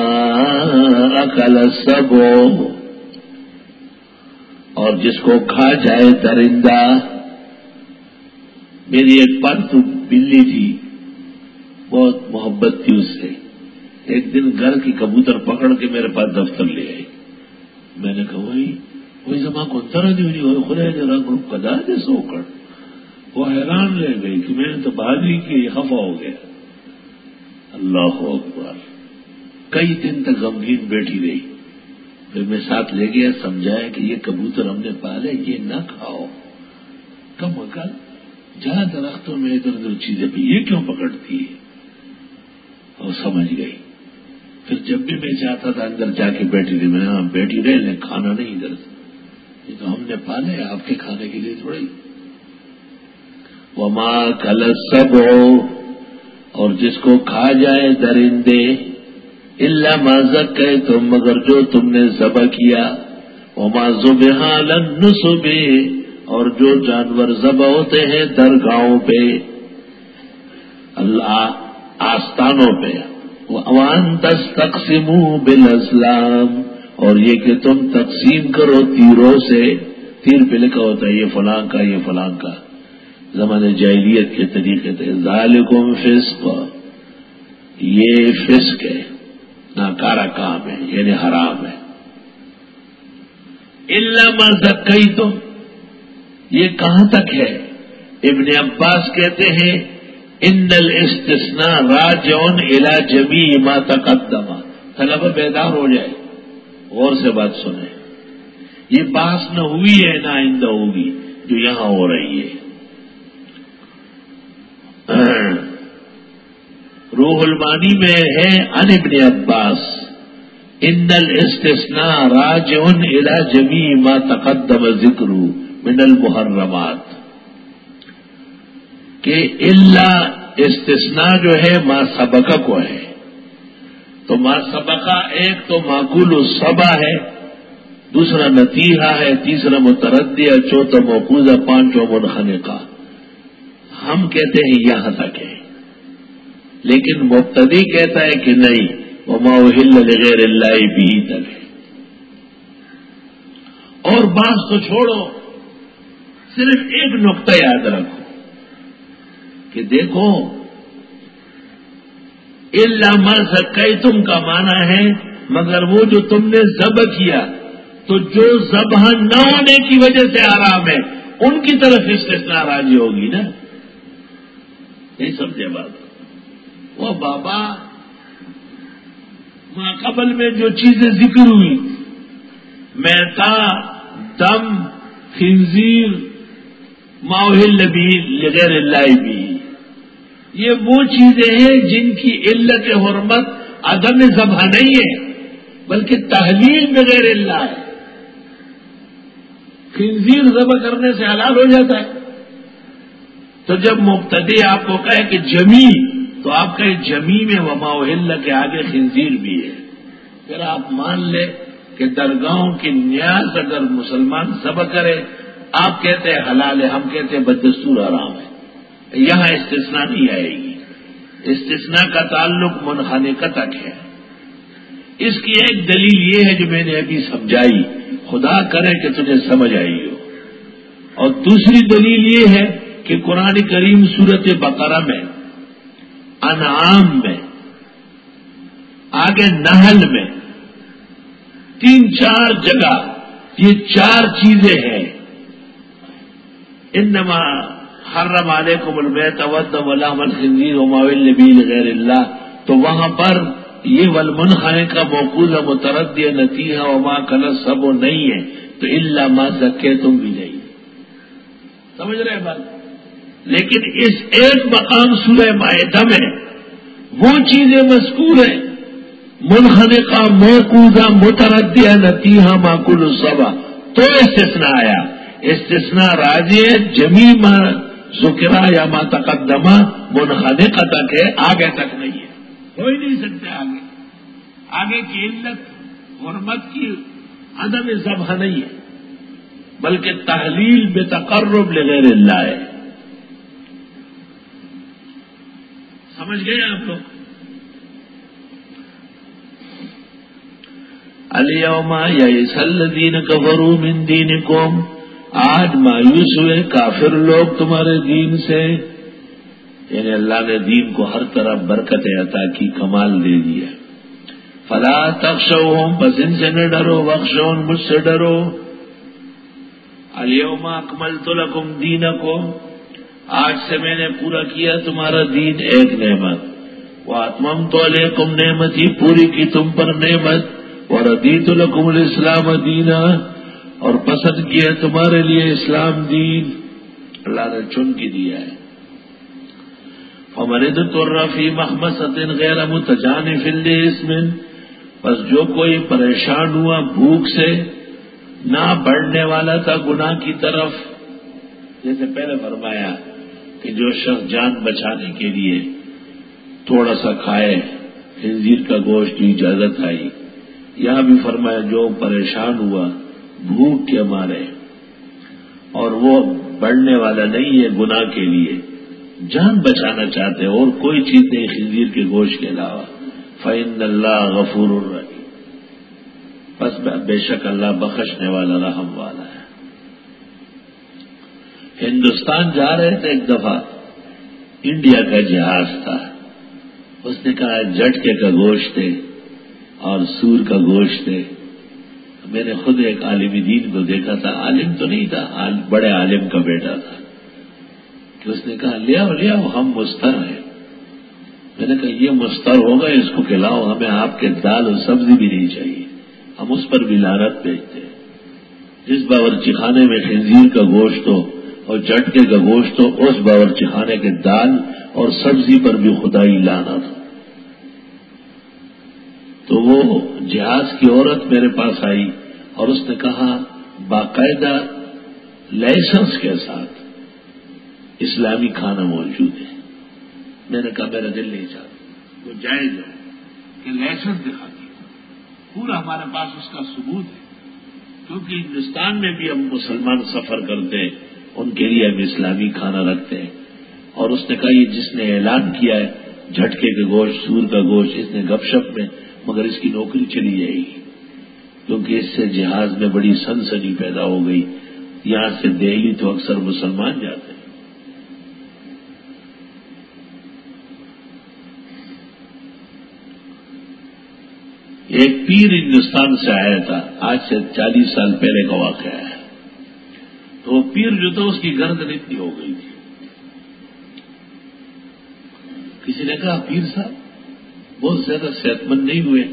اکل سب اور جس کو کھا جائے درندہ۔ میری ایک تو بلی تھی۔ بہت محبت تھی اس سے۔ ایک دن گھر کی کبوتر پکڑ کے میرے پاس دفتر لے آئی۔ میں نے کہا، وہی وہی زما کو طرح نہیں ہوئی خدا ذرا گروپ کدا دے سو کر وہ حیران رہ گئی کہ میں نے تو بازی کی خفا ہو گیا۔ اللہ اکبر۔ کئی دن تک غمگین بیٹھی رہی۔ پھر میں ساتھ لے گیا، سمجھایا کہ یہ کبوتر ہم نے پالے، یہ نہ کھاؤ۔ کم اکل جہاں درختوں میں ادھر ادھر چیزیں بھی یہ کیوں پکڑتی ہے؟ اور سمجھ گئی۔ پھر جب بھی میں چاہتا تھا اندر جا کے بیٹھی رہی میں ہاں بیٹھی رہے لیں کھانا نہیں ادھر۔ یہ تو ہم نے پالے، آپ کے کھانے کے لیے تھوڑی وہ ماں کل سب ہو اور جس کو کھا جائے درندے اللہ مذہب کہ تم مگر جو تم نے ذبح کیا۔ وہ ماضب حالن اور جو جانور ذبح ہوتے ہیں درگاہوں پہ۔ اللہ، آستانوں پہ۔ وان دس تقسیم بل اسلام اور یہ کہ تم تقسیم کرو تیروں سے۔ تیر پہ لکھا ہوتا ہے، یہ فلاں کا، یہ فلاں کا۔ زمانے جاہلیت کے طریقے تھے۔ ظالکم فسق۔ یہ فسق ہے۔ ناکارا کام ہے یعنی حرام ہے۔ علامہ کئی تو یہ کہاں تک ہے؟ ابن عباس کہتے ہیں، ان استثناء راجون الا جمی ما تقدمہ طلبہ بیدار ہو جائے، غور سے بات سنیں۔ یہ باس نہ ہوئی ہے، نہ آئندہ ہوگی، جو یہاں ہو رہی ہے۔ روح المانی میں ہے ان ابن عباس۔ ان استثناء راج ان الا جمی ما تقدم ذکر من المحرمات۔ کہ اللہ استثناء جو ہے ماں سبقہ کو ہے۔ تو ماں سبقہ ایک تو معقول الصبا ہے، دوسرا نتیحہ ہے، تیسرا متردیہ، چوتھا موقوزہ پانچواں منخنے کا ہم کہتے ہیں یہاں تک ہے۔ لیکن مبتدی کہتا ہے کہ نہیں وہ ماحل غیر اللہ بھی تک ہے اور بات تو چھوڑو، صرف ایک نقطہ یاد رکھو کہ دیکھو علامہ سکئی تم کا مانا ہے، مگر وہ جو تم نے ضب کیا، تو جو ذبح نہ ہونے کی وجہ سے آرام ہے، ان کی طرف اس سے ناراضی ہوگی نا؟ نہیں سمجھے بات۔ وہ بابا ماں قبل میں جو چیزیں ذکر ہوئی میتا دم، خنزیر ماحل نبی لغیر اللہ بھی۔ یہ وہ چیزیں ہیں جن کی علت حرمت عدم ذبح نہیں ہے، بلکہ تحلیل بغیر اللہ ہے۔ خنزیر ذبح کرنے سے حلال ہو جاتا ہے۔ تو جب مبتدی آپ کو کہے کہ جمی تو آپ کہیں جمی میں وما ہل کے آگے خنزیر بھی ہے۔ پھر آپ مان لیں کہ درگاہوں کی نیاز اگر مسلمان سب کرے، آپ کہتے ہیں حلال ہے، ہم کہتے ہیں بدستور آرام ہے۔ یہاں استثنا نہیں آئے گی۔ استثنا کا تعلق منخانے کا تک ہے۔ اس کی ایک دلیل یہ ہے جو میں نے ابھی سمجھائی۔ خدا کرے کہ تجھے سمجھ آئی ہو۔ اور دوسری دلیل یہ ہے کہ قرآن کریم صورت بقرہ میں انعام میں، آگے نہل میں، تین چار جگہ یہ چار چیزیں ہیں۔ انما حرم علیکم البیت ود ولام الخنزیر وماول نبیل غیر اللہ۔ تو وہاں پر یہ ولمن خانے کا موقوز مترد نتیحہ وما کل سب نہیں ہے۔ تو اللہ ما سکے تم بھی نہیں سمجھ رہے بات؟ لیکن اس ایک مقام سورہ معدہ میں وہ چیزیں مذکور ہیں۔ منخنقہ موقوزہ متردیہ نتیحہ، معقول الصبا۔ تو استثناء آیا۔ استثناء راضی ہے جمی ذکرا یا ما تقدمہ منخنقہ تک ہے، آگے تک نہیں ہے۔ ہو ہی نہیں سکتے آگے۔ آگے کی علت، حرمت کی عدم ذبح نہیں ہے، بلکہ تحلیل بے تقرب لغیر اللہ ہے۔ سمجھ گئے آپ لوگ علیما یا سلدین کبرو من دین کوم آج مایوس ہوئے کافر لوگ تمہارے دین سے۔ یعنی اللہ نے دین کو ہر طرح برکت عطا کی، کمال دے دیا فلا تخشو بس ان سے نہ ڈرو بخشو مجھ سے ڈرو۔ علیما اکمل تو لکم دین کو آج سے میں نے پورا کیا تمہارا دین ایک نعمت۔ وہ آتمم تو علیکم نعمت ہی پوری کی تم پر نعمت۔ اور ادیت الحکم الاسلام دینا اور پسند کیا تمہارے لیے اسلام دین۔ اللہ نے چن کی دیا ہے۔ ہمارے تو رفی محمد سطن غیر متجان فلے اس میں بس جو کوئی پریشان ہوا بھوک سے، نہ بڑھنے والا تھا، گناہ کی طرف۔ جیسے پہلے فرمایا کہ جو شخص جان بچانے کے لیے تھوڑا سا کھائے، خنزیر کا گوشت کی اجازت آئی۔ یہاں بھی فرمایا، جو پریشان ہوا، بھوک کے مارے۔ اور وہ بڑھنے والا نہیں ہے گناہ کے لیے۔ جان بچانا چاہتے اور کوئی چیز نہیں خنزیر کے گوشت کے علاوہ۔ فعند اللہ غفور الرحیم بس بے شک اللہ بخشنے والا، رحم والا ہے۔ ہندوستان جا رہے تھے ایک دفعہ۔ انڈیا کا جہاز تھا۔ اس نے کہا جٹکے کا گوشت ہے اور سور کا گوشت ہے۔ میں نے خود ایک عالم دین کو دیکھا تھا۔ عالم تو نہیں تھا بڑے عالم کا بیٹا تھا۔ کہ اس نے کہا لیا لیا ہم مستر ہیں۔ میں نے کہا، یہ مستر ہوگا، اس کو کھلاؤ، ہمیں آپ کے دال اور سبزی بھی نہیں چاہیے۔ ہم اس پر بھی لانت بھیجتے جس باورچی خانے میں خنزیر کا گوشت ہو اور جٹکے کا گوشت ہو اس باورچی خانے کے دال اور سبزی پر بھی خدائی لانا تھا۔ تو وہ جہاز کی عورت میرے پاس آئی اور اس نے کہا، باقاعدہ لائسنس کے ساتھ اسلامی کھانا موجود ہے۔ میں نے کہا، میرا دل نہیں چاہتا۔ وہ جائے جاؤ کہ لائسنس دکھاتی پورا ہمارے پاس اس کا ثبوت ہے۔ کیونکہ ہندوستان میں بھی ہم مسلمان سفر کرتے ہیں۔ ان کے لیے ہم اسلامی کھانا رکھتے ہیں۔ اور اس نے کہا، یہ جس نے اعلان کیا ہے، جھٹکے کے گوشت، سور کا گوشت، اس نے گپ شپ میں، مگر اس کی نوکری چلی جائے گی۔ کیونکہ اس سے جہاز میں بڑی سنسنی پیدا ہو گئی۔ یہاں سے دہلی تو اکثر مسلمان جاتے ہیں۔ ایک پیر ہندوستان سے آیا تھا۔ آج سے چالیس سال پہلے کا واقعہ ہے۔ تو وہ پیر جو تھا اس کی گردن اتنی ہو گئی تھی۔ کسی نے کہا، پیر صاحب، بہت زیادہ صحت مند نہیں ہوئے۔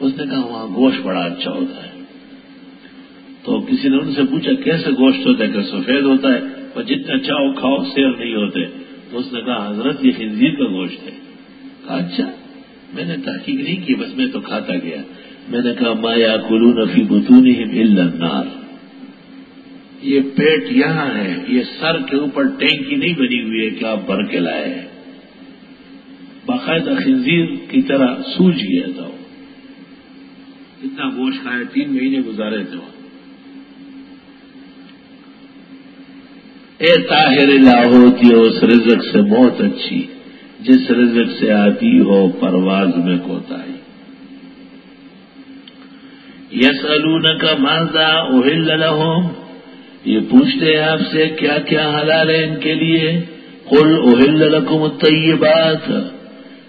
اس نے کہا، وہاں گوشت بڑا اچھا ہوتا ہے۔ تو کسی نے ان سے پوچھا، کیسے گوشت ہوتا ہے؟ کہ سفید ہوتا ہے، اور جتنا اچھا ہو، کھاؤ، سیر نہیں ہوتے۔ تو اس نے کہا، حضرت، یہ خنزیر کا گوشت ہے۔ کہا اچھا میں نے تحقیق نہیں کی، بس میں تو کھاتا گیا۔ میں نے کہا مایا کلو نفی بتون النار۔ یہ پیٹ یہاں ہے، یہ سر کے اوپر ٹینکی نہیں بنی ہوئی ہے کہ آپ بھر کے لائے ہیں۔ باقاعدہ خنزیر کی طرح سوج گیا تھا۔ اتنا گوشت کھایا، تین مہینے گزارے تھے۔ اے طاہر لاہوتی ہو اس رزق سے بہت اچھی، جس رزق سے آتی ہو، پرواز میں کوتا یس الون کا مالدہ اوہل لہوم یہ پوچھتے ہیں آپ سے کیا کیا حلال ہے ان کے لیے؟ کل اوہل لکم طیبات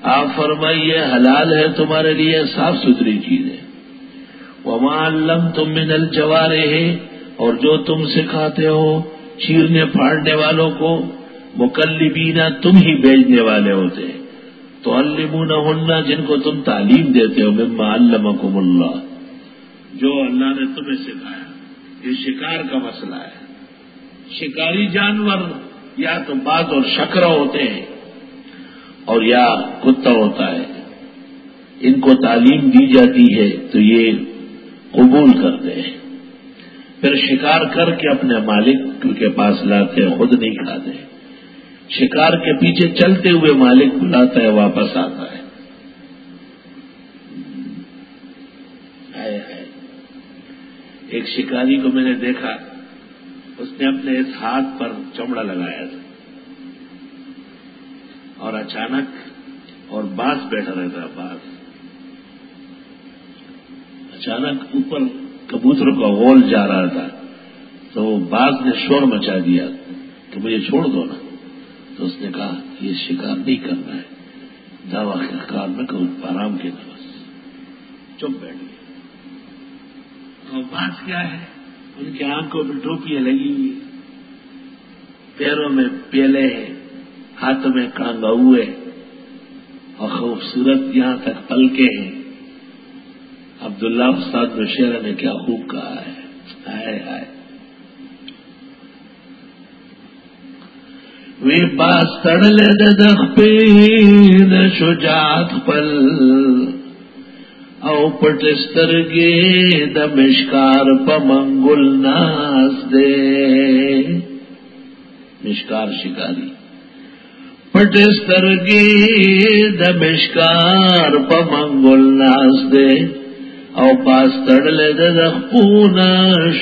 آپ فرمائیے، حلال ہے تمہارے لیے، صاف ستھری چیز ہے۔ علم تم من الجوارے ہے اور جو تم سکھاتے ہو چیرنے پھاڑنے والوں کو مکلبینا تم ہی بیچنے والے ہوتے۔ تو المون جن کو تم تعلیم دیتے ہو، مما علمکم اللہ جو اللہ نے تمہیں سکھایا۔ یہ شکار کا مسئلہ ہے۔ شکاری جانور یا تو بات اور شکر ہوتے ہیں اور یا کتا ہوتا ہے۔ ان کو تعلیم دی جاتی ہے تو یہ قبول کرتے ہیں۔ پھر شکار کر کے اپنے مالک کے پاس لاتے ہیں، خود نہیں کھاتے۔ شکار کے پیچھے چلتے ہوئے مالک بلاتا ہے، واپس آتا ہے۔ ایک شکاری کو میں نے دیکھا، اس نے اپنے اس ہاتھ پر چمڑا لگایا تھا۔ اور اچانک اور باس بیٹھا رہتا باس اچانک اوپر کبوتر کا غول جا رہا تھا۔ تو باز نے شور مچا دیا کہ مجھے چھوڑ دو نا۔ تو اس نے کہا، یہ شکار نہیں کرنا ہے۔ دعوی کے کار میں کہ آرام کے بس چپ بیٹھ گیا۔ اور باز کیا ہے؟ ان کی آنکھوں میں ٹوپیاں لگی ہوئی پیروں میں پیلے ہیں ہاتھ میں کانگا ہوئے اور خوبصورت یہاں تک پلکے ہیں۔ عبداللہ استاد نشیرہ نے کیا خوب کہا ہے۔ آئے آئے۔ وی پاس تڑل دخ پہ شجاعت پل۔ او پٹستر گے دمشکار پمنگل ناس دے۔ مشکار شکاری۔ پٹسترگی دمشکار پمنگل ناس دے۔ او پاس تڑل دخپون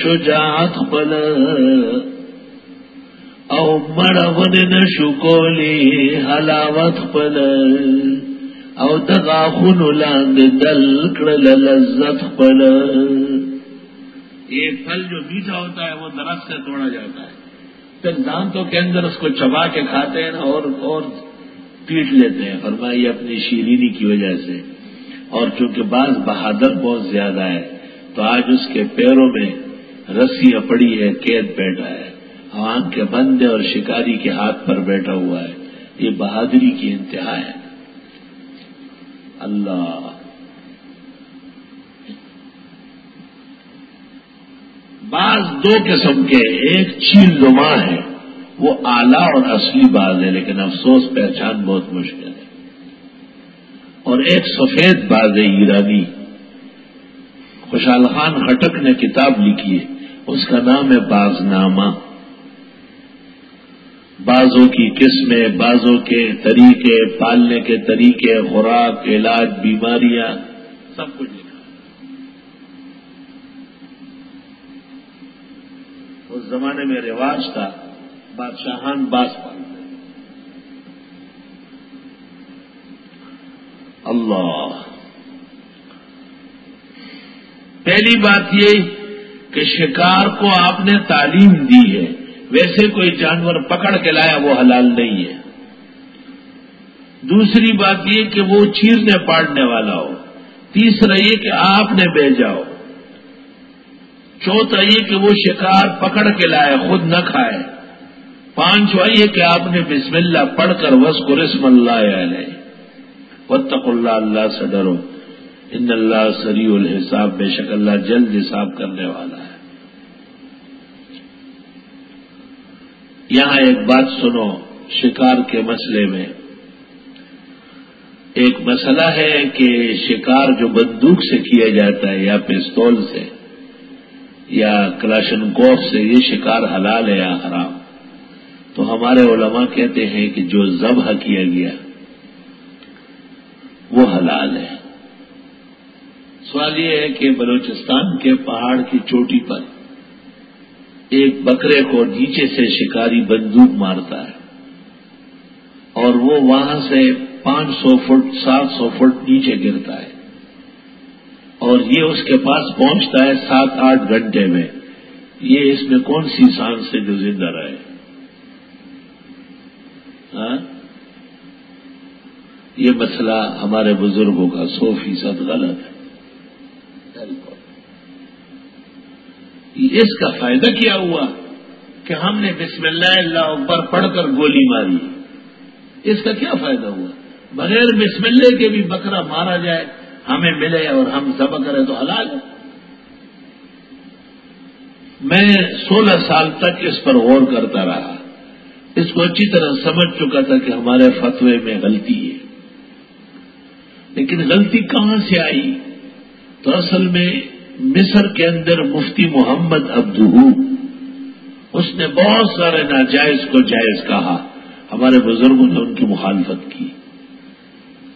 شجاعت خپل۔ او مړون نشو کولی حلاوت خپل۔ او دغا خونو لاندې دل کړل لذت خپل. ایک پھل جو میٹھا ہوتا ہے وہ درخت سے توڑا جاتا ہے۔ پھر دانتوں کے اندر اس کو چبا کے کھاتے ہیں اور اور پیٹ لیتے ہیں۔ فرمائی اپنی شیرینی کی وجہ سے۔ اور چونکہ بعض بہادر بہت زیادہ ہے، تو آج اس کے پیروں میں رسیاں پڑی ہے، قید بیٹھا ہے۔ عوام کے بندے اور شکاری کے ہاتھ پر بیٹھا ہوا ہے۔ یہ بہادری کی انتہا ہے۔ اللہ۔ بعض دو قسم کے، ایک چیل نما ہے، وہ آلہ اور اصلی باز ہے، لیکن افسوس، پہچان بہت مشکل ہے۔ اور ایک سفید باز ہے، ایرانی۔ خوشحال خان خٹک نے کتاب لکھی ہے، اس کا نام ہے باز نامہ بازوں کی قسمیں، بازوں کے طریقے، پالنے کے طریقے، خوراک، علاج، بیماریاں، سب کچھ لکھا اس زمانے میں رواج تھا، بادشاہان باز پالتے اللہ۔ پہلی بات یہ کہ شکار کو آپ نے تعلیم دی ہے۔ ویسے کوئی جانور پکڑ کے لایا وہ حلال نہیں ہے۔ دوسری بات یہ کہ وہ چیرنے پاڑنے والا ہو۔ تیسرا یہ کہ آپ نے بھیجا ہو۔ چوتھا یہ کہ وہ شکار پکڑ کے لائے، خود نہ کھائے۔ پانچواں یہ کہ آپ نے بسم اللہ پڑھ کر وس کو رسم اللہ علیہ۔ وطق اللہ اللہ سے ڈرو۔ ان اللہ سری الحساب، بے شک اللہ جلد حساب کرنے والا ہے۔ یہاں ایک بات سنو، شکار کے مسئلے میں۔ ایک مسئلہ ہے کہ شکار جو بندوق سے کیا جاتا ہے، یا پستول سے، یا کلاشن کوف سے، یہ شکار حلال ہے یا حرام؟ تو ہمارے علماء کہتے ہیں کہ جو ذبح کیا گیا، وہ حلال ہے۔ سوال یہ ہے کہ بلوچستان کے پہاڑ کی چوٹی پر ایک بکرے کو نیچے سے شکاری بندوق مارتا ہے اور وہ وہاں سے پانچ سو فٹ، سات سو فٹ نیچے گرتا ہے اور یہ اس کے پاس پہنچتا ہے سات آٹھ گھنٹے میں۔ یہ اس میں کون سی سانس سے جو زندہ رہے ہاں؟ یہ مسئلہ ہمارے بزرگوں کا سو فیصد غلط ہے۔ اس کا فائدہ کیا ہوا کہ ہم نے بسم اللہ اللہ اکبر پڑھ کر گولی ماری اس کا کیا فائدہ ہوا بغیر بسم اللہ کے بھی بکرا مارا جائے ہمیں ملے اور ہم ذبح کریں تو حلال ہے میں سولہ سال تک اس پر غور کرتا رہا اس کو اچھی طرح سمجھ چکا تھا کہ ہمارے فتوے میں غلطی ہے لیکن غلطی کہاں سے آئی تو اصل میں مصر کے اندر مفتی محمد ابدو اس نے بہت سارے ناجائز کو جائز کہا۔ ہمارے بزرگوں نے ان کی مخالفت کی۔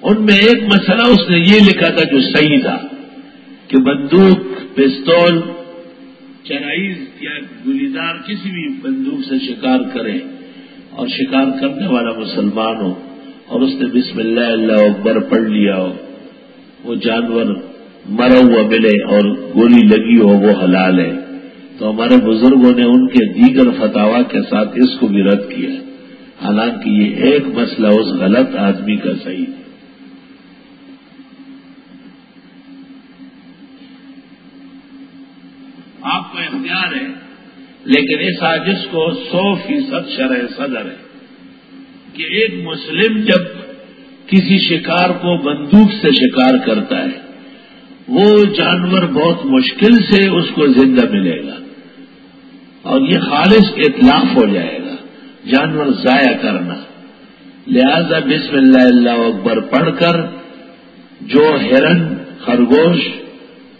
ان میں ایک مسئلہ اس نے یہ لکھا تھا جو صحیح تھا کہ بندوق، پستول، چرائز یا گلیدار کسی بھی بندوق سے شکار کرے اور شکار کرنے والا مسلمان ہو اور اس نے بسم اللہ اللہ اکبر پڑھ لیا ہو۔ وہ جانور مرا ہوا ملے اور گولی لگی ہو وہ حلال ہے۔ تو ہمارے بزرگوں نے ان کے دیگر فتوا کے ساتھ اس کو بھی رد کیا۔ حالانکہ یہ ایک مسئلہ اس غلط آدمی کا صحیح۔ ہے آپ کو اختیار ہے، لیکن اس سازش کو سو فیصد شرح صدر ہے کہ ایک مسلم جب کسی شکار کو بندوق سے شکار کرتا ہے وہ جانور بہت مشکل سے اس کو زندہ ملے گا اور یہ خالص اطلاف ہو جائے گا جانور ضائع کرنا لہذا بسم اللہ اللہ اکبر پڑھ کر جو ہرن، خرگوش،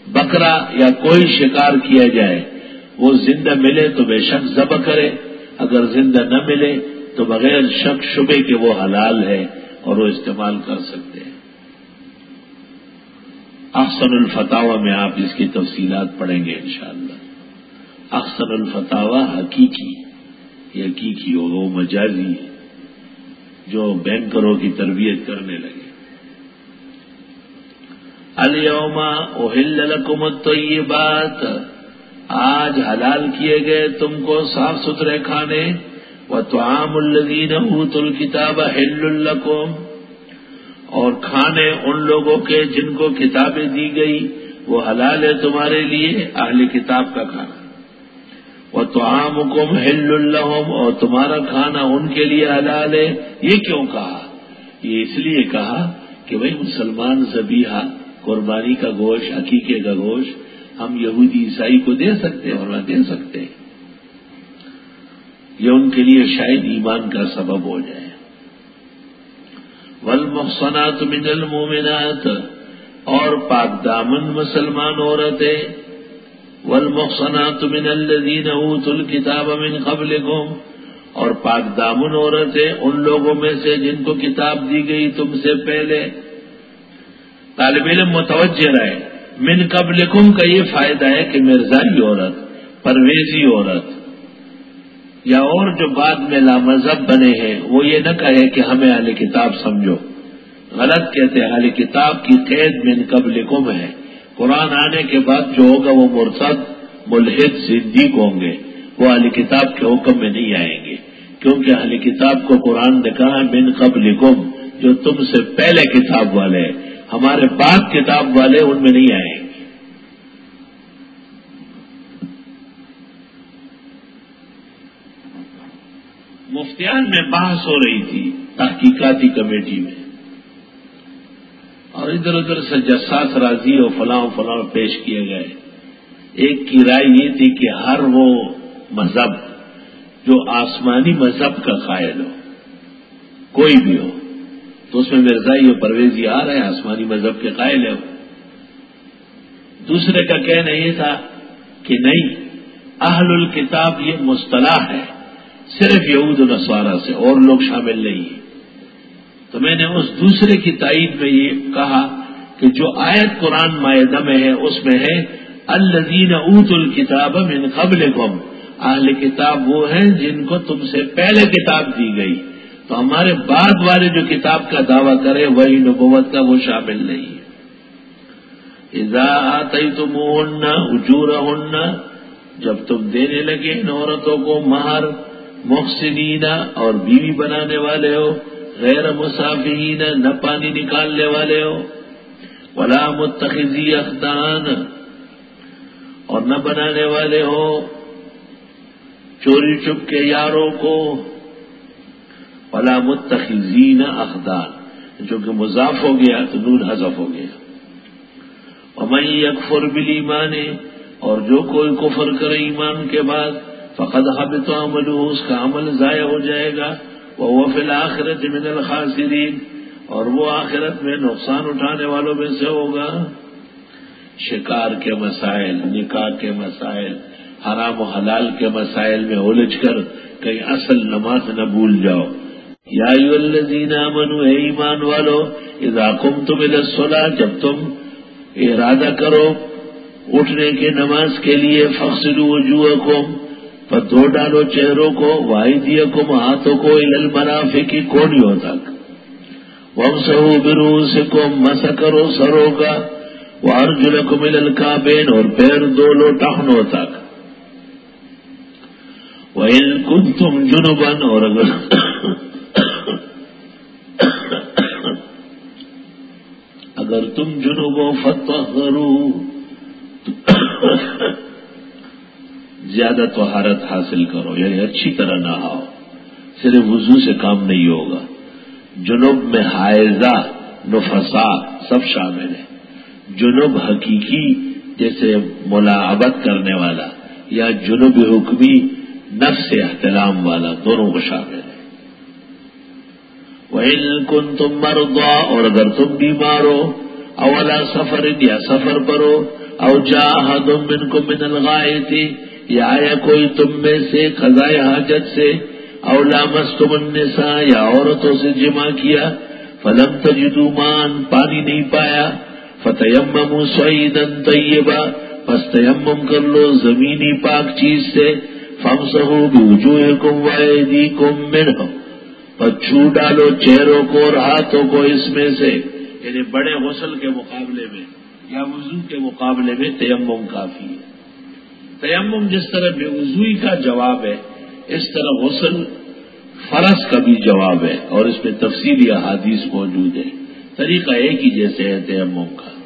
بکرا یا کوئی شکار کیا جائے، وہ زندہ ملے تو بے شک ذبح کرے، اگر زندہ نہ ملے تو بغیر شک شبے کے وہ حلال ہے اور وہ استعمال کر سکتے احسن الفتاوا میں آپ اس کی تفصیلات پڑھیں گے انشاءاللہ۔ احسن الفتاوا حقیقی یہ حقیقی ہوگا وہ مجازی ہے جو بینکروں کی تربیت کرنے لگے۔ الما اوہل لکم الطیبات، آج حلال کیے گئے تم کو صاف ستھرے کھانے و تو عام الدین اوت الکتاب ہل القوم اور کھانے ان لوگوں کے جن کو کتابیں دی گئی، وہ حلال ہے تمہارے لیے، اہل کتاب کا کھانا۔ وہ تو عام حکم ہل الحم اور تمہارا کھانا ان کے لیے حلال ہے۔ یہ کیوں کہا؟ یہ اس لیے کہا کہ بھائی مسلمان زبیحہ قربانی کا گوشت، عقیقے کا گوشت، ہم یہودی عیسائی کو دے سکتے اور نہ دے سکتے۔ یہ ان کے لیے شاید ایمان کا سبب ہو جائے۔ ول محسنات من المومنات اور پاک دامن مسلمان عورتیں ول محسنات من الذین اوت الکتاب من قبل اور پاک دامن عورتیں، ان لوگوں میں سے جن کو کتاب دی گئی تم سے پہلے۔ طالب علم متوجہ رہے، من قبلکم کا یہ فائدہ ہے کہ مرزائی عورت، پرویزی عورت یا اور جو بعد میں لامذہب بنے ہیں، وہ یہ نہ کہے کہ ہمیں اہل کتاب سمجھو۔ غلط کہتے اہل کتاب کی قید من قبلکم ہے۔ قرآن آنے کے بعد جو ہوگا وہ مرتد، ملحد، صدیق ہوں گے۔ وہ اہل کتاب کے حکم میں نہیں آئیں گے۔ کیونکہ اہل کتاب کو قرآن نے کہا من قبلکم، جو تم سے پہلے کتاب والے ہمارے بعد کتاب والے ان میں نہیں آئے مفتیان میں بحث ہو رہی تھی تحقیقاتی کمیٹی میں۔ اور ادھر ادھر سے جساس راضی اور فلاں فلاں پیش کیے گئے۔ ایک کی رائے یہ تھی کہ ہر وہ مذہب جو آسمانی مذہب کا قائل ہو، کوئی بھی ہو، تو اس میں مرزائی اور پرویزی آ رہے ہیں، آسمانی مذہب کے قائل ہے دوسرے کا کہنا یہ تھا کہ نہیں، اہل الکتاب یہ مصطلح ہے۔ صرف یہود السوارا سے، اور لوگ شامل نہیں ہیں۔ تو میں نے اس دوسرے کی تائید میں یہ کہا کہ جو آیت قرآن معدہ میں ہے، اس میں ہے الزین اوت الکتاب من قبل اہل کتاب وہ ہیں جن کو تم سے پہلے کتاب دی گئی۔ تو ہمارے بعد والے جو کتاب کا دعویٰ کرے، وہی نبوت کا وہ شامل نہیں اذا آتی تم ہونا اجور ہونا جب تم دینے لگے ان عورتوں کو مہر محسنین اور بیوی بنانے والے ہو، غیر مسافین نہ پانی نکالنے والے ہو، ولا متخذی اخدان اور نہ بنانے والے ہو، چوری چپ کے یاروں کو، ولا متخذین اخدان، جو کہ مضاف ہو گیا تو نون حذف ہو گیا۔ اور اکفر بل ایمان اور جو کوئی کفر کرے ایمان کے بعد فقد حب تو عمل اس کا عمل ضائع ہو جائے گا وہ فی آخرت من الخاسرین، اور وہ آخرت میں نقصان اٹھانے والوں میں سے ہوگا۔ شکار کے مسائل، نکاح کے مسائل، حرام و حلال کے مسائل میں الجھ کر کہیں اصل نماز نہ بھول جاؤ۔ یا منو ہے ایمان والو، اذا کم تم سلا جب تم ارادہ کرو اٹھنے کے نماز کے لیے فخر وجوہکم پر دو ڈالو چہروں کو واحدی کم ہاتھوں کو علل منافع کی کونیوں تک۔ وم سہو برو سے کم مس کرو سرو کا۔ وہ ارجن کو ملل کا بین اور پیر دو لو ٹہنوں تک۔ وہ کم تم جنوبن اور اگر اگر تم جنوب و فتح کرو زیادہ طہارت حاصل کرو یعنی اچھی طرح نہ آؤ صرف وضو سے کام نہیں ہوگا۔ جنوب میں حائزہ، نفسا سب شامل ہے جنوب حقیقی جیسے ملاعبت کرنے والا یا جنوب حکمی نفس احترام والا دونوں کو شامل ہے وہ کن تم مردا اور اگر تم بیمار ہو، اولا سفر یا سفر پر ہو او جا من کو من الغائے یا آیا کوئی تم میں سے خزائے حاجت سے اولا مستمن سا یا عورتوں سے جمع کیا، فلم تجدومان پانی نہیں پایا فتیم سعیدن طیبہ پس تیمم کر لو زمینی پاک چیز سے فم سہو بوجو کم وی کم من چھو ڈالو چہروں کو اور ہاتھوں کو اس میں سے یعنی بڑے غسل کے مقابلے میں، یا وضو کے مقابلے میں تیمم کافی ہے۔ تیمم جس طرح بے وضوئی کا جواب ہے، اس طرح غسل فرض کا بھی جواب ہے اور اس میں تفصیلی احادیث موجود ہے طریقہ ایک ہی جیسے ہے تیمم کا۔